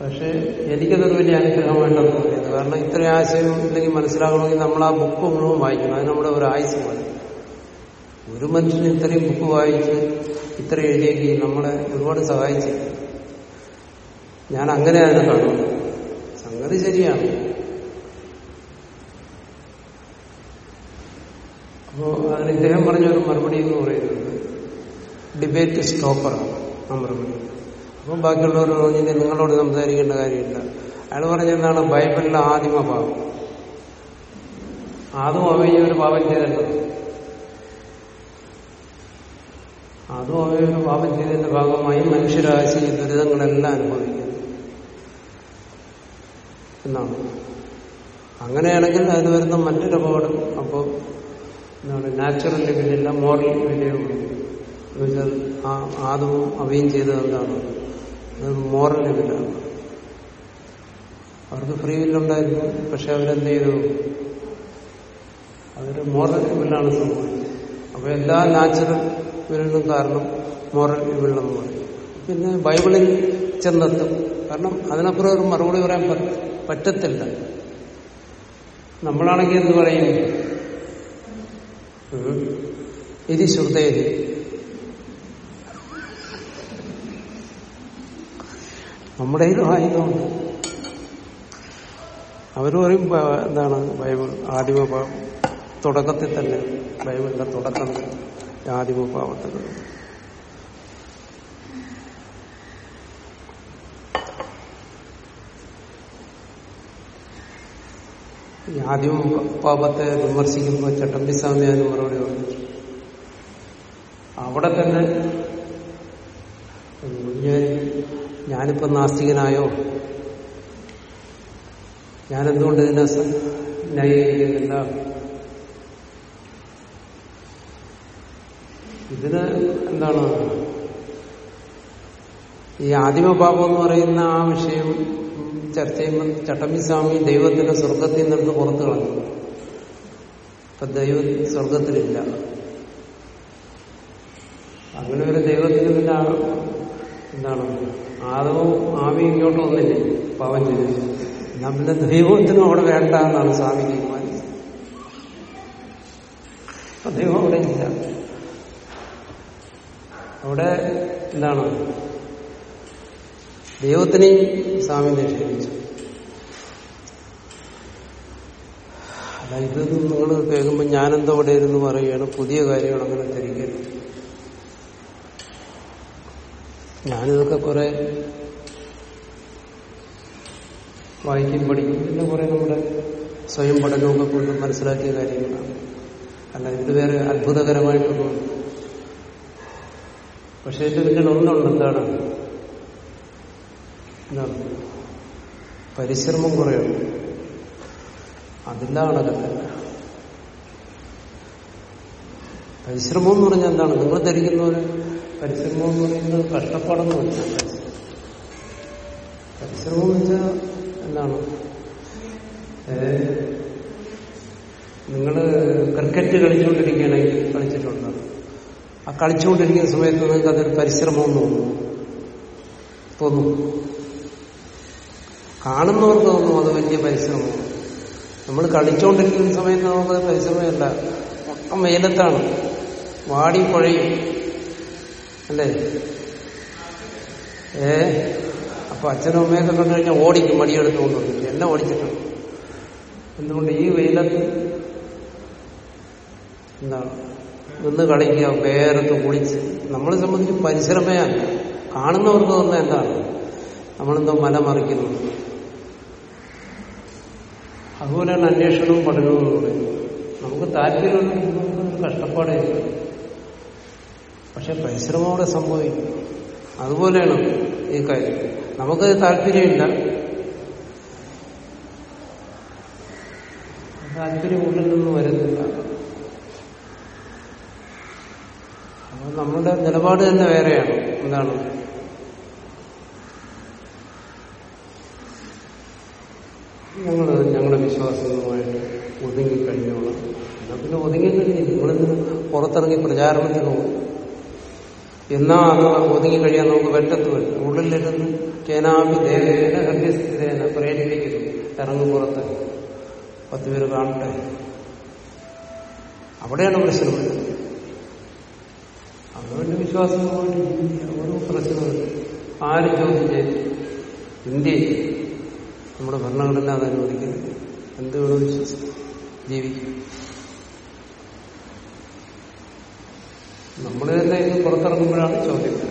പക്ഷെ എനിക്കതൊരു വലിയ അനുഗ്രഹം തോന്നിയത് കാരണം ഇത്ര ആശയം ഇല്ലെങ്കിൽ മനസ്സിലാകണമെങ്കിൽ നമ്മൾ ആ ബുക്ക് മുഴുവൻ വായിക്കണം. അത് നമ്മുടെ ഒരു ആയുസ് പോലെ. ഒരു മനുഷ്യന് ഇത്രയും ബുക്ക് വായിച്ച് ഇത്ര എഴുതിയെങ്കിൽ നമ്മളെ ഒരുപാട് സഹായിച്ചു. ഞാൻ അങ്ങനെയാണ് കാണുന്നത്. സംഗതി ശരിയാണ്. അപ്പോ അതിന് ഇദ്ദേഹം പറഞ്ഞ ഒരു മറുപടി എന്ന് പറയുന്നത് ഡിബേറ്റ് സ്റ്റോപ്പറാണ് ആ മറുപടി. അപ്പം ബാക്കിയുള്ളവർ പറഞ്ഞിട്ട് നിങ്ങളോട് സംസാരിക്കേണ്ട കാര്യമില്ല. അയാൾ പറഞ്ഞെന്താണ് ബൈബിളിലെ ആദിമ പാപം. അതും അവയെ ഒരു പാപം ചെയ്തല്ലോ അതും അവയൊരു പാപം ചെയ്തതിന്റെ ഭാഗമായി മനുഷ്യരാശി ദുരിതങ്ങളെല്ലാം അനുഭവിക്കുന്നു. എന്നാണ്. അങ്ങനെയാണെങ്കിൽ അതിന് വരുന്ന മറ്റൊരു അപകടം അപ്പോൾ എന്താണ് നാച്ചുറൽ ലെവലില്ല മോറൽ ലെവലേ ഉള്ളൂ എന്നുവെച്ചാൽ ആദവും അവയും ചെയ്തത് എന്താണ്? അത് മോറൽ ലെവലാണ് അവർക്ക് ഫ്രീ വില്ലുണ്ടായിരുന്നു പക്ഷെ അവരെന്ത് ചെയ്തു? അതൊരു മോറൽ ഇവിലാണ് സംഭവിച്ചത്. അപ്പൊ എല്ലാ നാച്ചുറൽ ഇവരിലും കാരണം മോറൽ ഇവിളെന്ന് പറയും. പിന്നെ ബൈബിളിൽ ചെന്നെത്തും. കാരണം അതിനപ്പുറം ഒരു മറുപടി പറയാൻ പറ്റ- പറ്റത്തില്ല. നമ്മളാണെങ്കിൽ എന്ത് പറയും. ഇത് ശ്രുതേരി നമ്മുടെ കയ്യിലും ആയുധമുണ്ട്. അവർ പറയും എന്താണ് ബൈബിൾ ആദിമ തുടക്കത്തിൽ തന്നെ ബൈബിളിന്റെ തുടക്കം ആദിമ പാവത്തിൽ ഈ ആദിമ പാപത്തെ വിമർശിക്കുമ്പോൾ ചട്ടമ്പി സ്വാമി അതിന് മറുപടി പറഞ്ഞു. അവിടെ തന്നെ ഞാൻ ഞാനിപ്പോ നാസ്തികനായോ ഞാനെന്തുകൊണ്ട് ഇതിനെ ന്യായീകരിക്കുന്നില്ല ഇതിന് എന്താണ്? ഈ ആദിമപാപം എന്ന് പറയുന്ന ആ വിഷയം ചർച്ച ചെയ്യുമ്പോൾ ചട്ടമ്പിസ്വാമി ദൈവത്തിന്റെ സ്വർഗത്തിൽ നിന്നെടുത്ത് പുറത്തു കളഞ്ഞു. ഇപ്പൊ ദൈവം സ്വർഗത്തിലില്ല. അങ്ങനെ ഒരു ദൈവത്തിന് പിന്നെ എന്താണ്? ആദവും ആവി ഇങ്ങോട്ട് വന്നില്ലേ? പാവം ചെയ്തു എന്നാ പിന്നെ ദൈവത്തിനും അവിടെ വേണ്ട എന്നാണ് സ്വാമി തീരുമാനിച്ചത്. അപ്പൊ ദൈവം അവിടെ ഇല്ല. അവിടെ എന്താണ്? ദൈവത്തിനെയും സ്വാമി നിഷേധിച്ചു. അല്ല ഇത് നിങ്ങൾ കേൾക്കുമ്പോൾ ഞാനെന്തോ അവിടെ ഇരുന്ന് പറയുകയാണ് പുതിയ കാര്യങ്ങൾ അങ്ങനെ ധരിക്കരുത് ഞാനിതൊക്കെ കുറെ വായിക്കും പഠിക്കും പിന്നെ കുറെ നമ്മുടെ സ്വയം പഠനമൊക്കെ കൊണ്ട് മനസ്സിലാക്കിയ കാര്യങ്ങളാണ്. അല്ല ഇത് വേറെ അത്ഭുതകരമായിട്ടൊന്നും പക്ഷെ ഇതിന്റെ പിന്നിൽ ഒന്നുണ്ട് എന്താണ്? എന്താണ്? പരിശ്രമം കുറയുണ്ട് അതില്ല അടക്കത്തില്ല പരിശ്രമം എന്ന് പറഞ്ഞാൽ എന്താണ്? നിങ്ങൾ ധരിക്കുന്ന പരിശ്രമം എന്ന് പറയുന്നത് കഷ്ടപ്പാടെന്ന് പറഞ്ഞാൽ പരിശ്രമം എന്ന് വെച്ചാൽ എന്താണ് നിങ്ങൾ ക്രിക്കറ്റ് കളിച്ചുകൊണ്ടിരിക്കുകയാണെങ്കിൽ കളിച്ചിട്ടുണ്ട്. ആ കളിച്ചുകൊണ്ടിരിക്കുന്ന സമയത്ത് നിങ്ങൾക്ക് അതൊരു പരിശ്രമം തോന്നുന്നു? തോന്നും. കാണുന്നവർക്ക് തോന്നും അത് വലിയ പരിശ്രമമാണ്. നമ്മൾ കളിച്ചുകൊണ്ടിരിക്കുന്ന സമയത്ത് നമുക്ക് പരിശ്രമമല്ല. മൊത്തം വെയിലത്താണ് വാടി കുഴയും അല്ലേ? ഏ അപ്പൊ അച്ഛനും അമ്മയൊക്കെ കണ്ടു കഴിഞ്ഞാൽ ഓടിക്കും മടിയെടുത്തുകൊണ്ട് വന്നിട്ട് എന്നെ ഓടിച്ചിട്ടുണ്ട് എന്തുകൊണ്ട് ഈ വെയിലത്ത് എന്താണ് നിന്ന് കളിക്കുക വേരത്ത് കുളിച്ച്. നമ്മളെ സംബന്ധിച്ച് പരിശ്രമയാണ് കാണുന്നവർക്ക് തന്നെ എന്താണ്? നമ്മളെന്തോ മല മറിക്കുന്നു. അതുപോലെയാണ് അന്വേഷണവും പഠനവും നമുക്ക് താല്പര്യമുണ്ടെങ്കിൽ കഷ്ടപ്പാടേ. പക്ഷെ പരിശ്രമമോടെ സംഭവിക്കും. അതുപോലെയാണ് ഈ കാര്യം. നമുക്ക് താല്പര്യമില്ല. താല്പര്യം ഉള്ളിൽ നിന്ന് വരുന്നില്ല. അപ്പൊ നമ്മുടെ നിലപാട് തന്നെ വേറെയാണ്. എന്താണ്? ഞങ്ങൾ ഞങ്ങളുടെ വിശ്വാസങ്ങളുമായിട്ട് ഒതുങ്ങിക്കഴിഞ്ഞോളാം. എന്നാൽ പിന്നെ ഒതുങ്ങിക്കഴിഞ്ഞു നിങ്ങളിന്ന് പുറത്തിറങ്ങി പ്രചാരണത്തിന് പോകും. എന്നാ അത് ഒതുങ്ങിക്കഴിയാൻ നമുക്ക് പറ്റത്തുമില്ല. ഉള്ളിലിരുന്ന് കേനാമി ദേവേന പ്രേരിപ്പിക്കുന്നു. ഇറങ്ങും പുറത്ത് പത്ത് പേര് കാണട്ടെ. അവിടെയാണ് പ്രശ്നം. വരുന്നത് അതുകൊണ്ട് വിശ്വാസം. ഒരു പ്രശ്നമില്ല ആര് ചോദ്യം ചെയ്തു ഇന്ത്യയിൽ നമ്മുടെ ഭരണഘടന അത് അനുവദിക്കുന്നത് എന്ത് വേണം വിശ്വസിക്കും. ജീവിക്കും. നമ്മൾ തന്നെ ഇത് പുറത്തിറങ്ങുമ്പോഴാണ് ചോദ്യം വരുന്നത്.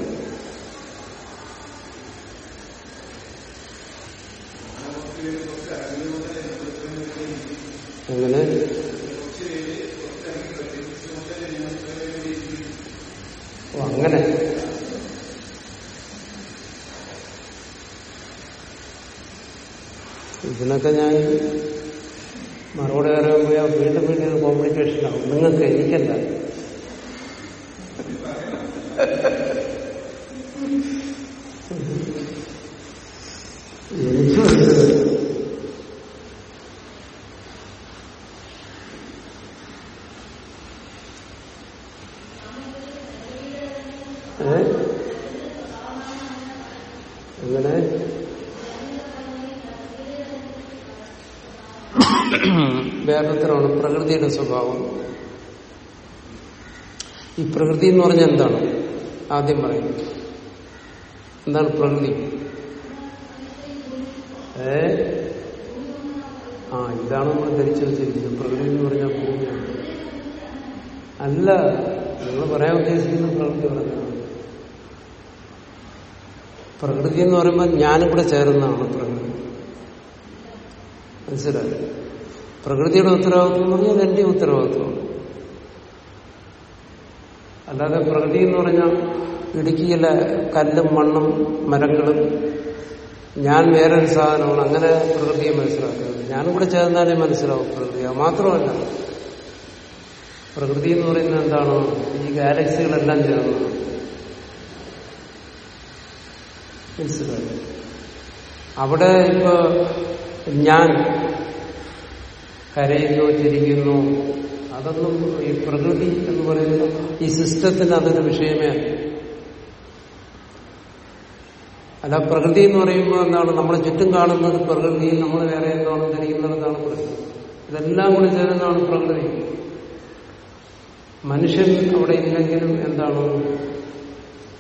എങ്ങനെ ഓ അങ്ങനെ. ഇതിനൊക്കെ ഞാൻ മറുപടി പറയാൻ പോയാൽ വീണ്ടും വീണ്ടും കോംപ്ലിക്കേഷൻ ആവും. നിങ്ങൾക്ക് എനിക്കല്ല എനിക്കും ഉണ്ട്. ഏ? എങ്ങനെ വേറൊരുത്തരാണ് പ്രകൃതിയുടെ സ്വഭാവം. ഈ പ്രകൃതി എന്ന് പറഞ്ഞാൽ എന്താണ്? ആദ്യം പറയുന്നത് എന്താണ് പ്രകൃതി? ഏ? ആ ഇതാണ് നമ്മൾ ധരിച്ചു വെച്ചിരിക്കുന്നത് പ്രകൃതി എന്ന് പറഞ്ഞാൽ ഭൂമിയാണ്. അല്ല നിങ്ങൾ പറയാൻ ഉദ്ദേശിക്കുന്ന പ്രകൃതി പ്രകൃതി എന്ന് പറയുമ്പോൾ ഞാനും കൂടെ ചേർന്നതാണ് പ്രകൃതി. മനസ്സിലായി? പ്രകൃതിയുടെ ഉത്തരവാദിത്വം എന്ന് പറഞ്ഞാൽ എന്റെ ഉത്തരവാദിത്വമാണ്. അല്ലാതെ പ്രകൃതി എന്ന് പറഞ്ഞാൽ ഇടുക്കിയിലെ കല്ലും മണ്ണും മരങ്ങളും ഞാൻ വേറൊരു സാധനമാണ്. അങ്ങനെ പ്രകൃതിയെ മനസ്സിലാക്കുന്നത്. ഞാനും കൂടെ ചേർന്നാലേ മനസ്സിലാവും പ്രകൃതി മാത്രമല്ല പ്രകൃതി എന്ന് പറയുന്നത് എന്താണ്? ഈ ഗാലക്സികളെല്ലാം ചേർന്നതാണ് മനസ്സിലായി? അവിടെ ഇപ്പൊ ഞാൻ കരയുന്നു ചിരിക്കുന്നു അതൊന്നും ഈ പ്രകൃതി എന്ന് പറയുന്നത് ഈ സിസ്റ്റത്തിന് അതൊരു വിഷയമേ അല്ല. അല്ല പ്രകൃതി എന്ന് പറയുമ്പോൾ എന്താണ്? നമ്മളെ ചുറ്റും കാണുന്നത് പ്രകൃതി നമ്മൾ വേറെ എന്താണ് ധരിക്കുന്നതാണ് പ്രകൃതി. ഇതെല്ലാം കൂടി ചേരുന്നതാണ് പ്രകൃതി. മനുഷ്യൻ അവിടെ ഇല്ലെങ്കിലും എന്താണ്?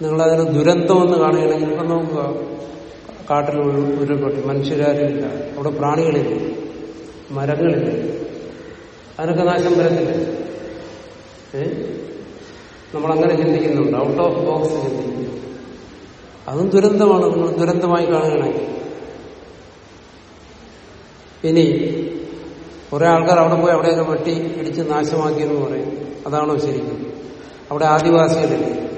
നിങ്ങളതിന് ദുരന്തമെന്ന് കാണുകയാണെങ്കിൽ ഇപ്പൊ നോക്കുക. കാട്ടിൽ ഉരുൾപൊട്ടി മനുഷ്യരാരും ഇല്ല. അവിടെ പ്രാണികളില്ല. മരങ്ങളില്ല അതിനൊക്കെ നാശം വരത്തില്ല. നമ്മളങ്ങനെ ചിന്തിക്കുന്നുണ്ട്. ഔട്ട് ഓഫ് ബോക്സ് ചിന്തിക്കുന്നു. അതും ദുരന്തമാണ്. നമ്മൾ ദുരന്തമായി കാണുകയാണെങ്കിൽ. ഇനി കുറെ ആൾക്കാർ അവിടെ പോയി അവിടെയൊക്കെ വെട്ടി ഇടിച്ച് നാശമാക്കിയെന്ന് പറയും. അതാണോ ശരിക്കും? അവിടെ ആദിവാസികളില്ലേ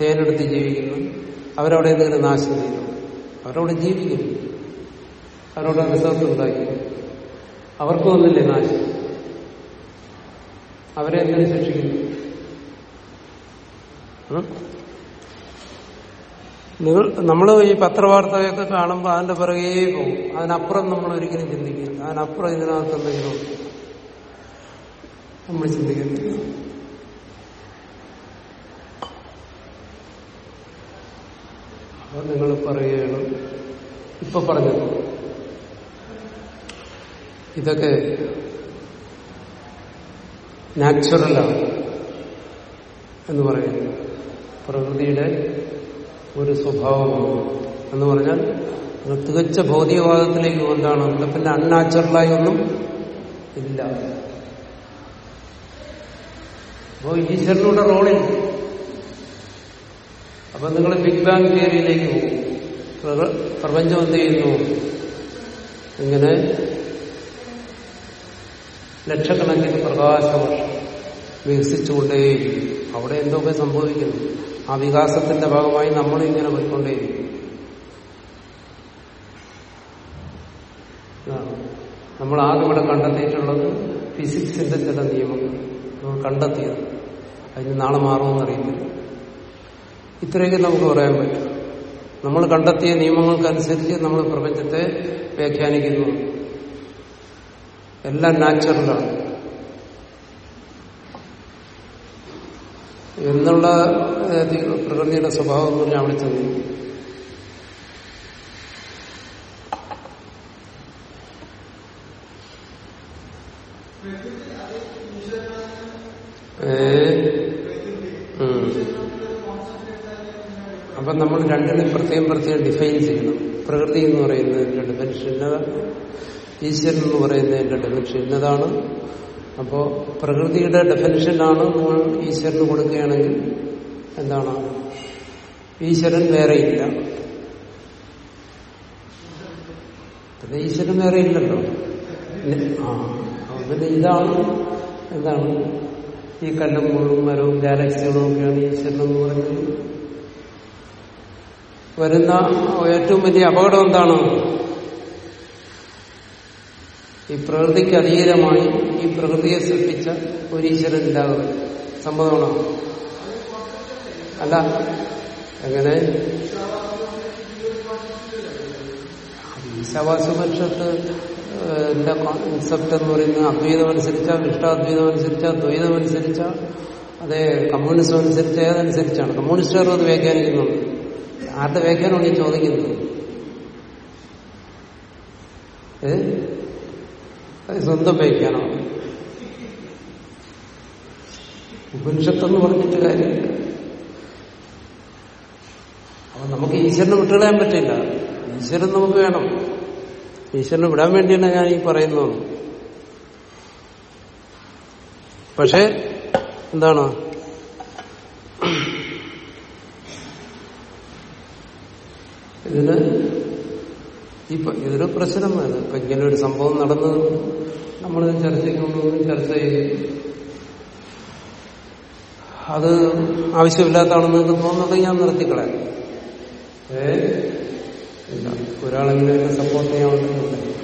തേനെടുത്ത് ജീവിക്കുന്നു. അവരവിടെ എന്തെങ്കിലും നാശം ചെയ്യുന്നു അവരവിടെ ജീവിക്കുന്നു. അവരവിടെ റിസർച്ച് ഉണ്ടാക്കി. അവർക്ക് ഒന്നില്ലേ നാശം. അവരെ എങ്ങനെ ശിക്ഷിക്കുന്നു? നിങ്ങൾ നമ്മൾ ഈ പത്രവാർത്തയൊക്കെ കാണുമ്പോൾ അതിന്റെ പിറകേ പോകും. അതിനപ്പുറം നമ്മൾ ഒരിക്കലും ചിന്തിക്കില്ല. അതിനപ്പുറം ഇതിനകത്ത് എന്തെങ്കിലും. നമ്മൾ ചിന്തിക്കുന്നില്ല. അപ്പൊ നിങ്ങൾ പറയുകയാണ് ഇപ്പൊ പറഞ്ഞത്. ഇതൊക്കെ നാച്ചുറലാണ് എന്ന് പറയുന്നത്. പ്രകൃതിയുടെ ഒരു സ്വഭാവമാണ്. എന്ന് പറഞ്ഞാൽ തികച്ച ഭൗതികവാദത്തിലേക്ക് കൊണ്ടാണ്. പിന്നെ അൺനാച്ചുറലായി ഒന്നും ഇല്ല. അപ്പോ ഈശ്വരനോട് റോളില്ല. അപ്പൊ നിങ്ങൾ ബിഗ് ബാങ് തിയറിയിലേക്ക് പോകും. പ്രപഞ്ചം എന്ത് ചെയ്യുന്നു? ഇങ്ങനെ ലക്ഷക്കണക്കിന് പ്രകാശവർഷം വികസിച്ചുകൊണ്ടേയിരിക്കും അവിടെ എന്തൊക്കെ സംഭവിക്കുന്നു. ആ വികാസത്തിന്റെ ഭാഗമായി നമ്മൾ ഇങ്ങനെ പോയിക്കൊണ്ടേയിരിക്കും നമ്മൾ ആദ്യം ഇവിടെ കണ്ടെത്തിയിട്ടുള്ളത് ഫിസിക്സിന്റെ ചില നിയമങ്ങൾ. നമ്മൾ കണ്ടെത്തിയത്. അതിന് നാളെ മാറുമെന്ന് അറിയത്തില്ല ഇത്രയൊക്കെ നമുക്ക് പറയാൻ പറ്റും. നമ്മൾ കണ്ടെത്തിയ നിയമങ്ങൾക്കനുസരിച്ച് നമ്മൾ പ്രപഞ്ചത്തെ വ്യാഖ്യാനിക്കുന്നു. എല്ലാം നാച്ചുറലാണ്. എന്നുള്ള പ്രകൃതിയുടെ സ്വഭാവം എന്ന് പറഞ്ഞാൽ അവിടെ ചെന്നു. അപ്പൊ നമ്മൾ രണ്ടിനും പ്രത്യേകം പ്രത്യേകം ഡിഫൈൻ ചെയ്യണം. പ്രകൃതി എന്ന് പറയുന്നത് രണ്ട് എന്നതാണ് ഈശ്വരൻ എന്ന് പറയുന്നതിന്റെ ഡെഫിനിഷൻ എന്നതാണ്. അപ്പോ പ്രകൃതിയുടെ ഡെഫിനിഷനാണ് നമ്മൾ ഈശ്വരന് കൊടുക്കുകയാണെങ്കിൽ എന്താണ്? ഈശ്വരൻ വേറെയില്ല പിന്നെ ഈശ്വരൻ വേറെ ഇല്ലല്ലോ. ആ പിന്നെ ഇതാണ് എന്താണ്? ഈ കല്ലും മുഴുവൻ മരവും ഗാലക്സികളും ഒക്കെയാണ് ഈശ്വരൻ എന്ന് പറയുന്നത്. വരുന്ന ഏറ്റവും വലിയ അപകടം എന്താണ്? ഈ പ്രകൃതിക്ക് അതീതമായി ഈ പ്രകൃതിയെ സൃഷ്ടിച്ച ഒരു ഈശ്വരൻ ഇല്ലാതെ സമ്മതമാണോ അല്ല എങ്ങനെ? ഈശാവാസപക്ഷത്ത് എന്റെ കോൺസെപ്റ്റ് എന്ന് പറയുന്നത്? അദ്വൈതം അനുസരിച്ച ഇഷ്ടാദ്വൈതം അനുസരിച്ച അതേ കമ്മ്യൂണിസം അനുസരിച്ച് ഏതനുസരിച്ചാണ്? കമ്മ്യൂണിസ്റ്റുകാർ അത് വ്യാഖ്യാനിക്കുന്നുണ്ട്. ആരുടെ വ്യാഖ്യാനമാണ് ഈ ചോദിക്കുന്നത്? അത് സ്വന്തം വ്യാഖ്യാനമാണ് ഉപനിഷത്തെന്ന് പറഞ്ഞിട്ട് കാര്യമില്ല. അപ്പൊ നമുക്ക് ഈശ്വരനെ വിട്ടുകളയാൻ പറ്റില്ല. ഈശ്വരൻ നമുക്ക് വേണം. ഈശ്വരനെ വിടാൻ വേണ്ടിയാണ് ഞാൻ ഈ പറയുന്നത്. പക്ഷെ എന്താണ്? ഇതിന് ഇപ്പൊ ഇതൊരു പ്രശ്നമാണ്. ഇപ്പൊ ഇങ്ങനെ ഒരു സംഭവം നടന്നത് നമ്മൾ ചർച്ചയ്ക്ക് കൊണ്ടുവന്ന് ചർച്ച ചെയ്തു അത് ആവശ്യമില്ലാത്തതാണെന്ന് നിങ്ങൾക്ക് തോന്നുന്നത് ഞാൻ നിർത്തിക്കളയാം. ഏ? ഒരാളെങ്കിലും എന്നെ സപ്പോർട്ട് ചെയ്യാൻ അപ്പോ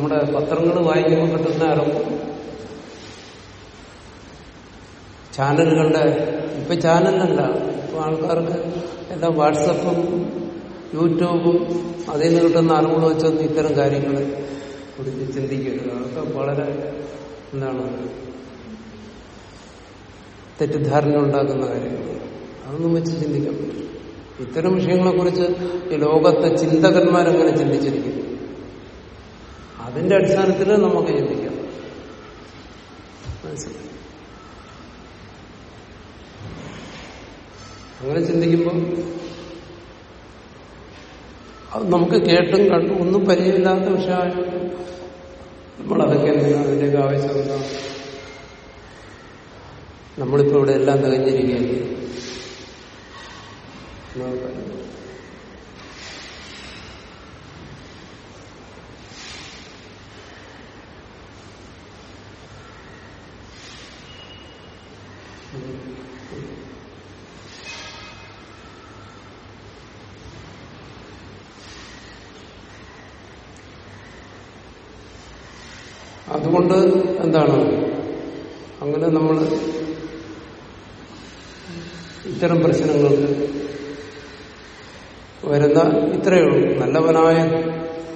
നമ്മുടെ പത്രങ്ങൾ വായിക്കുമ്പോൾ കിട്ടുന്ന അറിവ് ചാനലുകളുടെ ഇപ്പൊ ചാനലല്ല ഇപ്പൊ ആൾക്കാർക്ക് എല്ലാം വാട്സപ്പും യൂട്യൂബും അതിൽ നിന്ന് കിട്ടുന്ന അറിവുകൾ വെച്ചൊന്നും ഇത്തരം കാര്യങ്ങളെ കുറിച്ച് ചിന്തിക്കരുത്. അതൊക്കെ വളരെ എന്താണ് തെറ്റിദ്ധാരണ ഉണ്ടാക്കുന്ന കാര്യങ്ങൾ അതൊന്നും വെച്ച് ചിന്തിക്കാൻ പറ്റില്ല. ഇത്തരം വിഷയങ്ങളെക്കുറിച്ച് ഈ ലോകത്തെ ചിന്തകന്മാരെങ്ങനെ ചിന്തിച്ചിരിക്കുന്നു. അതിന്റെ അടിസ്ഥാനത്തിൽ നമുക്ക് ചിന്തിക്കാം അങ്ങനെ ചിന്തിക്കുമ്പോൾ അത് നമുക്ക് കേട്ടും കണ്ടും ഒന്നും പരിചയമില്ലാത്ത വിഷയമായിട്ട് നമ്മളതൊക്കെ എന്തിനാണ് അതിന്റെയൊക്കെ ആവശ്യം എന്താണ് നമ്മളിപ്പോ ഇവിടെ എല്ലാം തികഞ്ഞിരിക്കുകയല്ലേ എന്നാണ് പറയുന്നത്. അതുകൊണ്ട് എന്താണ് അങ്ങനെ നമ്മൾ ഇത്തരം പ്രശ്നങ്ങൾക്ക് വരുന്ന ഇത്രയേ ഉള്ളൂ. നല്ലവനായ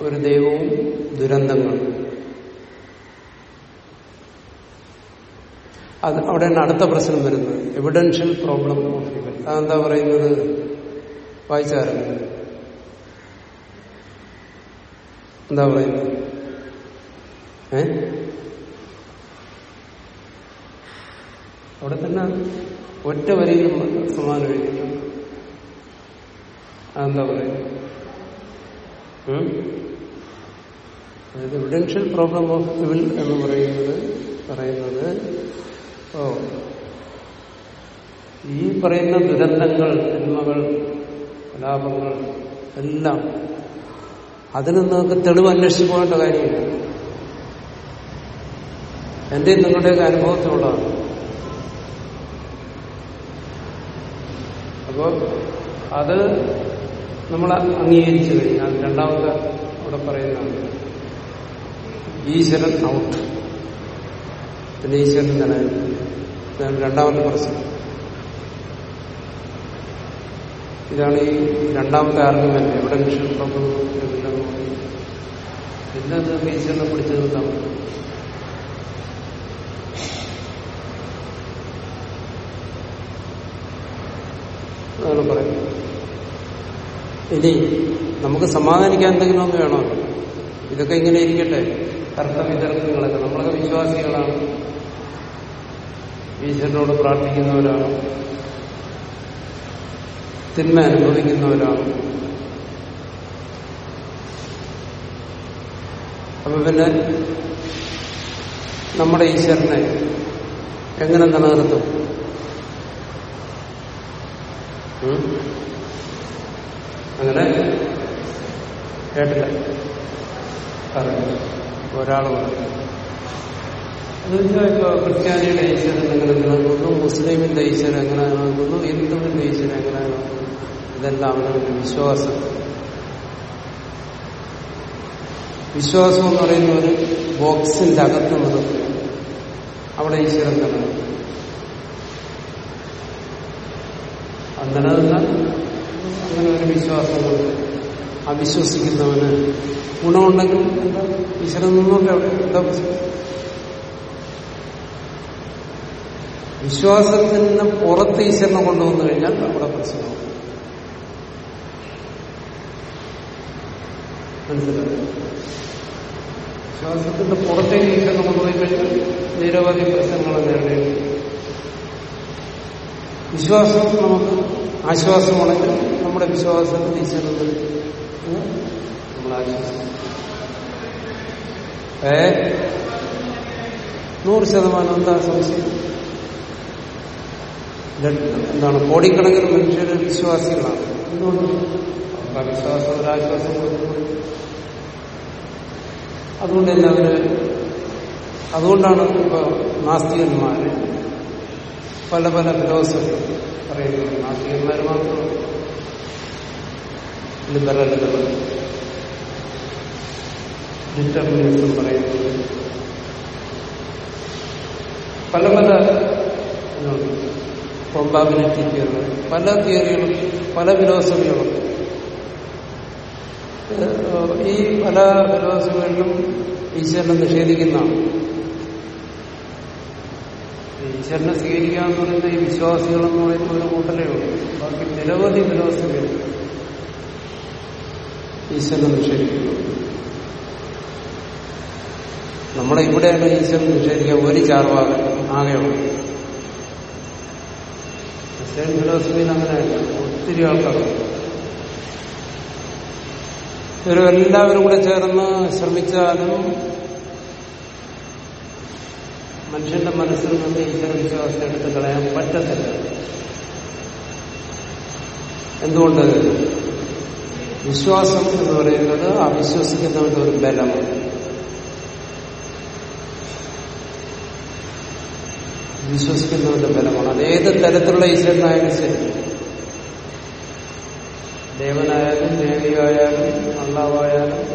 ഒരു ദൈവവും ദുരന്തങ്ങൾ അത് അവിടെയാണ് അടുത്ത പ്രശ്നം വരുന്നത്. എവിഡൻഷ്യൽ പ്രോബ്ലം ഓഫ് ഇവൻ അതെന്താ പറയുന്നത്? വായിച്ചായിരുന്നു എന്താ പറയുന്നത്? ഏ? അവിടെ തന്നെ ഒറ്റ വരിയിൽ സമാനം എഴുതിയിട്ടുണ്ട്. അതെന്താ പറയുക അതായത് എവിഡൻഷ്യൽ പ്രോബ്ലം ഓഫ് സിവിൽ എന്ന് പറയുന്നത് പറയുന്നത് ഓ ഈ പറയുന്ന ദുരന്തങ്ങൾ തിന്മകൾ കലാപങ്ങൾ എല്ലാം അതിന് നിങ്ങൾക്ക് തെളിവ് അന്വേഷിച്ചു പോകേണ്ട കാര്യമില്ല. എന്റെയും നിങ്ങളുടെയൊക്കെ അനുഭവത്തിലുള്ളതാണ്. അപ്പോൾ അത് നമ്മൾ അംഗീകരിച്ചു കഴിഞ്ഞാൽ രണ്ടാമത്തെ അവിടെ പറയുന്നതാണ്. ഈശ്വരൻ ഔട്ട് പിന്നെ ഈശ്വരൻ തന്നെ രണ്ടാമത്തെ പ്രശ്നം. ഇതാണ് ഈ രണ്ടാമത്തെ ആർഗ്യുമെന്റ് എവിടെ വിഷയം പ്രഭു പിന്നെ അത് ഈശ്വരനെ പിടിച്ചു അതാണ് പറയുന്നത് ഇനി നമുക്ക് സമാധാനിക്കാൻ എന്തെങ്കിലും ഒന്ന് വേണോ? ഇതൊക്കെ ഇങ്ങനെ ഇരിക്കട്ടെ. തർക്കവിതർക്കങ്ങളൊക്കെ നമ്മളൊക്കെ വിശ്വാസികളാണ്. ഈശ്വരനോട് പ്രാർത്ഥിക്കുന്നവരാണ്. തിന്മ അനുഭവിക്കുന്നവരാണ്. അപ്പൊ പിന്നെ നമ്മുടെ ഈശ്വരനെ എങ്ങനെ നിലനിർത്തും? അങ്ങനെ കേട്ടില്ല. പറഞ്ഞു ഒരാൾ പറഞ്ഞു അത് ഇപ്പൊ ക്രിസ്ത്യാനിയുടെ ഈശ്വരൻ എങ്ങനെ നിലനിൽക്കുന്നു? മുസ്ലിമിന്റെ ഈശ്വരൻ എങ്ങനെ നിലനിൽക്കുന്നു? ഹിന്ദുവിന്റെ ഈശ്വരൻ എങ്ങനെ നിലനിൽക്കുന്നു? ഇതെല്ലാം അവനവന്റെ വിശ്വാസം. വിശ്വാസം എന്ന് പറയുന്ന ഒരു ബോക്സിന്റെ അകത്ത് നിർത്തുക അവിടെ ഈശ്വരൻ നിലനിൽക്കും തന്നെ അങ്ങനെ ഒരു വിശ്വാസം കൊണ്ട് അവിശ്വസിക്കുന്നവന് ഗുണമുണ്ടെങ്കിൽ എന്താ? ഈശ്വരൻ നിന്നൊക്കെ എന്താ വിശ്വാസത്തിൽ നിന്ന് പുറത്ത് ഈശ്വരനെ കൊണ്ടുവന്നു കഴിഞ്ഞാൽ നമ്മുടെ പ്രശ്നമാവും മനസ്സിലായി? വിശ്വാസത്തിന്റെ പുറത്തേക്ക് ഈശ്വരനെ കൊണ്ടുപോയി കഴിഞ്ഞാൽ നിരവധി പ്രശ്നങ്ങൾ നേരിടേണ്ടി വരും. വിശ്വാസം നമുക്ക് ആശ്വാസമാണെങ്കിൽ നമ്മുടെ വിശ്വാസത്തിൽ ഈശ്വരൻ നമ്മൾ ആശ്വാസം. ഏ? നൂറ് ശതമാനം എന്താ സംശയം? എന്താണ്? കോടിക്കണക്കിന് മനുഷ്യർ വിശ്വാസികളാണ്. എന്തുകൊണ്ട്? അവർക്ക് ആ വിശ്വാസം ഒരാശ്വാസം അതുകൊണ്ട് തന്നെ അവർ അതുകൊണ്ടാണ് ഇപ്പൊ നാസ്തികന്മാര് പല പല ഫിലോസഫി പറയുന്നത്. നാസ്തികന്മാർ മാത്രം ലിബറലുകൾ ഡിറ്റർമിനിസം പറയുന്നത് പല പല പ്രോബാബിലിറ്റി തിയറി പല തിയറികളും പല ഫിലോസഫികളും ഈ പല ഫിലോസഫികളിലും ഈശ്വരനെ നിഷേധിക്കുന്നതാണ്. ഈശ്വരനെ സ്വീകരിക്കുക എന്ന് പറയുന്നത് ഈ വിശ്വാസികളെന്ന് പറയുന്ന ഒരു കൂട്ടലേ ഉള്ളൂ. ബാക്കി നിരവധി ഫിലോസഫികൾ ഈശ്വരനെ നിഷേധിക്കുന്നു. നമ്മളെ ഇവിടെയാണ് ഈശ്വരൻ നിഷേധിക്കുക ഒരു ചാർവാകൻ ആകെയുള്ളൂ ക്രിസ്ത്യൻ ഫിലോസഫിയിൽ അങ്ങനെ ഒത്തിരി ആൾക്കാരുണ്ട്. ഇവരെല്ലാവരും കൂടെ ചേർന്ന് ശ്രമിച്ചാലും മനുഷ്യന്റെ മനസ്സിൽ നിന്ന് ഈശ്വര വിശ്വാസം എടുത്ത് കളയാൻ പറ്റത്തില്ല. എന്തുകൊണ്ട്? വിശ്വാസം എന്ന് പറയുന്നത് അവിശ്വസിക്കുന്നവരുടെ ഒരു ബലമാണ്. വിശ്വസിക്കുന്നവന്റെ ബലമാണ്. അത് ഏത് തരത്തിലുള്ള ഈശ്വരനായാലും ശരി. ദേവനായാലും ദേവിയായാലും അള്ളാവായാലും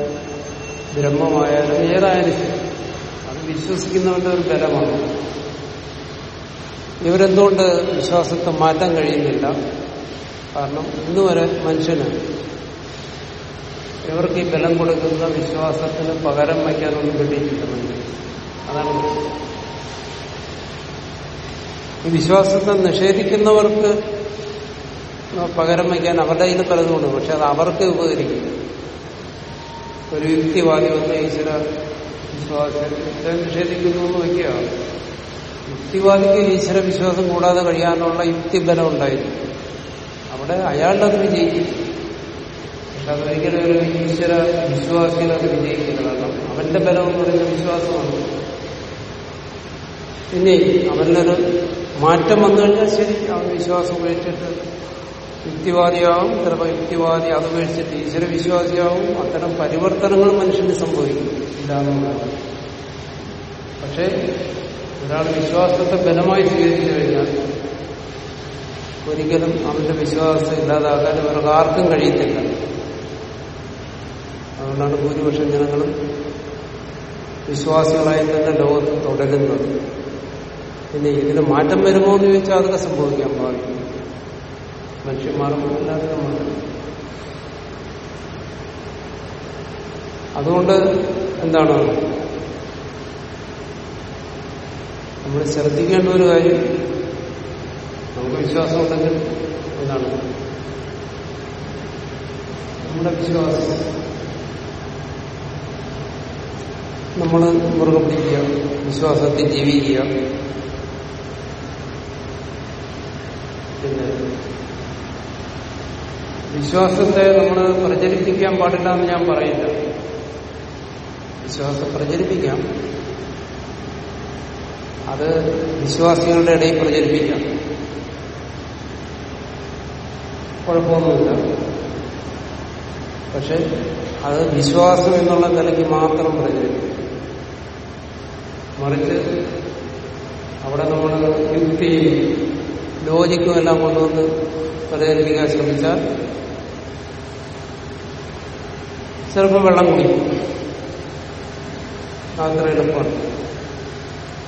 ബ്രഹ്മമായാലും ഏതായാലും ശരി. വിശ്വസിക്കുന്നവന്റെ ഒരു ബലമാണ്. ഇവരെന്തുകൊണ്ട് വിശ്വാസത്തെ മാറ്റാൻ കഴിയുന്നില്ല? കാരണം ഇന്നുവരെ മനുഷ്യന് ഇവർക്ക് ഈ ബലം കൊടുക്കുന്ന വിശ്വാസത്തിന് പകരം വയ്ക്കാനൊന്നും കിട്ടിയിട്ടില്ല അതാണ് ഈ വിശ്വാസത്തെ നിഷേധിക്കുന്നവർക്ക് പകരം വയ്ക്കാൻ അവരുടെ കയ്യിൽ പലതുമുണ്ട് പക്ഷെ അത് അവർക്ക് ഉപകരിക്കും ഒരു യുക്തിവാദി വന്ന് ഈശ്വര വിശ്വാസത്തെ നിഷേധിക്കുന്നു എന്ന് വയ്ക്കുക യുക്തിവാദിക്ക് ഈശ്വര വിശ്വാസം കൂടാതെ കഴിയാനുള്ള യുക്തിബലം ഉണ്ടായിരുന്നു. അവിടെ അയാളുടെ അത് വിജയിക്കും പക്ഷെ അതൊരിക്കലും ഒരു ഈശ്വര വിശ്വാസികൾ അത് വിജയിക്കില്ല കാരണം അവന്റെ ബലം എന്ന് പറയുന്ന വിശ്വാസമാണ്. പിന്നെ അവനൊരു മാറ്റം വന്നു കഴിഞ്ഞാൽ ശരി അവൻ വിശ്വാസം ഉപേക്ഷിച്ചിട്ട് യുക്തിവാദിയാവും ചിലപ്പോൾ യുക്തിവാദി അത് ഉപേക്ഷിച്ചിട്ട് ഈശ്വര വിശ്വാസിയാവും അത്തരം പരിവർത്തനങ്ങൾ മനുഷ്യന് സംഭവിക്കും. ഇല്ലാന്നുള്ളതാണ്. പക്ഷേ ഒരാൾ വിശ്വാസത്തെ ബലമായി സ്വീകരിച്ചു കഴിഞ്ഞാൽ ഒരിക്കലും അവന്റെ വിശ്വാസം ഇല്ലാതാക്കാൻ ഇവർക്ക് ആർക്കും കഴിയത്തില്ല. അതുകൊണ്ടാണ് ഭൂരിപക്ഷം ജനങ്ങളും വിശ്വാസികളായി തന്നെ ലോകത്ത് തുടരുന്നത്. പിന്നെ ഇതിന് മാറ്റം വരുമോ എന്ന് ചോദിച്ചാൽ അതൊക്കെ സംഭവിക്കാൻ പാടില്ല. മനുഷ്യന്മാരും എല്ലാവരും മാറും അതുകൊണ്ട് എന്താണ്? നമ്മൾ ശ്രദ്ധിക്കേണ്ട ഒരു കാര്യം നമുക്ക് വിശ്വാസമുണ്ടെങ്കിൽ എന്താണ്? നമ്മുടെ വിശ്വാസം. നമ്മൾ മുറുകെ പിടിക്കുക വിശ്വാസത്തിൽ ജീവിക്കുക. പിന്നെ വിശ്വാസത്തെ നമ്മൾ പ്രചരിപ്പിക്കാൻ പാടില്ല എന്ന് ഞാൻ പറയില്ല. വിശ്വാസം പ്രചരിപ്പിക്കാം. അത് വിശ്വാസികളുടെ ഇടയിൽ പ്രചരിപ്പിക്കാം. കുഴപ്പമൊന്നുമില്ല. പക്ഷെ അത് വിശ്വാസം എന്നുള്ള നിലയ്ക്ക് മാത്രം പ്രചരിപ്പിക്കും. മറിച്ച് അവിടെ നമ്മൾ യുക്തിയും ലോജിക്കും എല്ലാം കൊണ്ടുവന്ന് പ്രചരിപ്പിക്കാൻ ശ്രമിച്ചാൽ ചിലപ്പോൾ വെള്ളം കുടിക്കും അത്ര എളുപ്പമാണ്.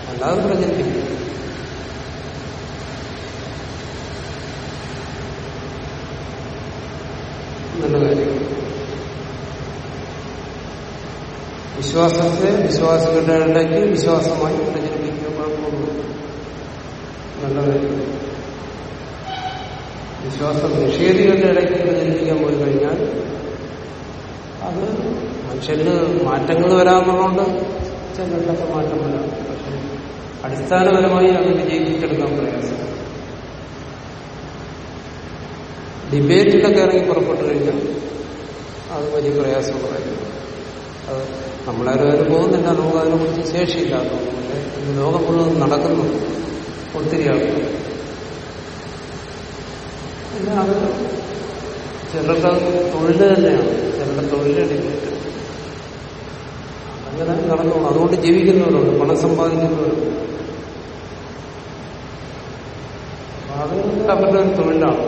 അല്ലാതെ പ്രചരിപ്പിക്കും നല്ല കാര്യം വിശ്വാസത്തെ വിശ്വാസികളുടെ ഇടയ്ക്ക് വിശ്വാസമായി പ്രചരിപ്പിക്കുക കുഴപ്പമൊന്നുമില്ല. നല്ല കാര്യം വിശ്വാസം നിഷേധികളുടെ ഇടയ്ക്ക് പ്രചരിപ്പിക്കാൻ പോയി കഴിഞ്ഞാൽ അത് മനുഷ്യന് മാറ്റങ്ങൾ വരാമെന്നുള്ളതുകൊണ്ട് ചിലരിലൊക്കെ മാറ്റം വരാം. പക്ഷെ അടിസ്ഥാനപരമായി അത് വിജയിപ്പിച്ചെടുക്കാൻ പ്രയാസം. ഡിബേറ്റിലൊക്കെ ഇറങ്ങി പുറപ്പെട്ടു കഴിഞ്ഞാൽ അത് വലിയ പ്രയാസം പറയുന്നു അത് നമ്മളാരും പോകുന്നില്ല നമുക്ക് അതിനെക്കുറിച്ച് ശേഷിയില്ലാത്ത ഇന്ന് ലോകം മുഴുവൻ നടക്കുന്നു. ഒത്തിരി ആൾക്കാർ. അത് ചിലർക്ക് തൊഴിൽ തന്നെയാണ്. ചിലരുടെ തൊഴിലെ ഡിബേറ്റ് അങ്ങനെ നടന്നു. അതുകൊണ്ട് ജീവിക്കുന്നവരുണ്ട് പണം സമ്പാദിക്കുന്നവരുണ്ട്. അത് അവരുടെ ഒരു തൊഴിലാണ്.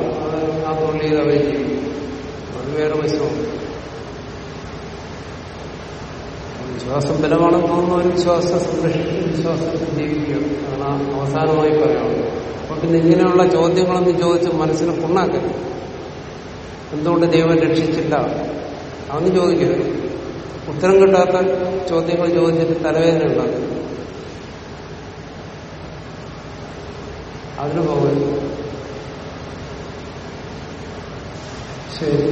ആ തൊഴിൽ ചെയ്ത് അവർ ജീവിക്കും. അത് വേറെ വശമാണ് വിശ്വാസം ബലമാണെന്ന് തോന്നുന്ന ഒരു വിശ്വാസം സംരക്ഷിച്ച് വിശ്വാസത്തിൽ ജീവിക്കുക. അതാണ് അവസാനമായി പറയാനുള്ളത്. അപ്പൊ പിന്നെ ഇങ്ങനെയുള്ള ചോദ്യങ്ങളൊന്നും ചോദിച്ച് മനസ്സിനെ പുണ്ണാക്കരുത്. എന്തുകൊണ്ട് ദൈവം രക്ഷിച്ചില്ല? അവന്ന് ചോദിക്കരുത് ഉത്തരം കിട്ടാത്ത ചോദ്യങ്ങൾ ചോദിച്ചിട്ട് തലവേദന ഉണ്ടാകും അതിന് പോകരുത് ശരി.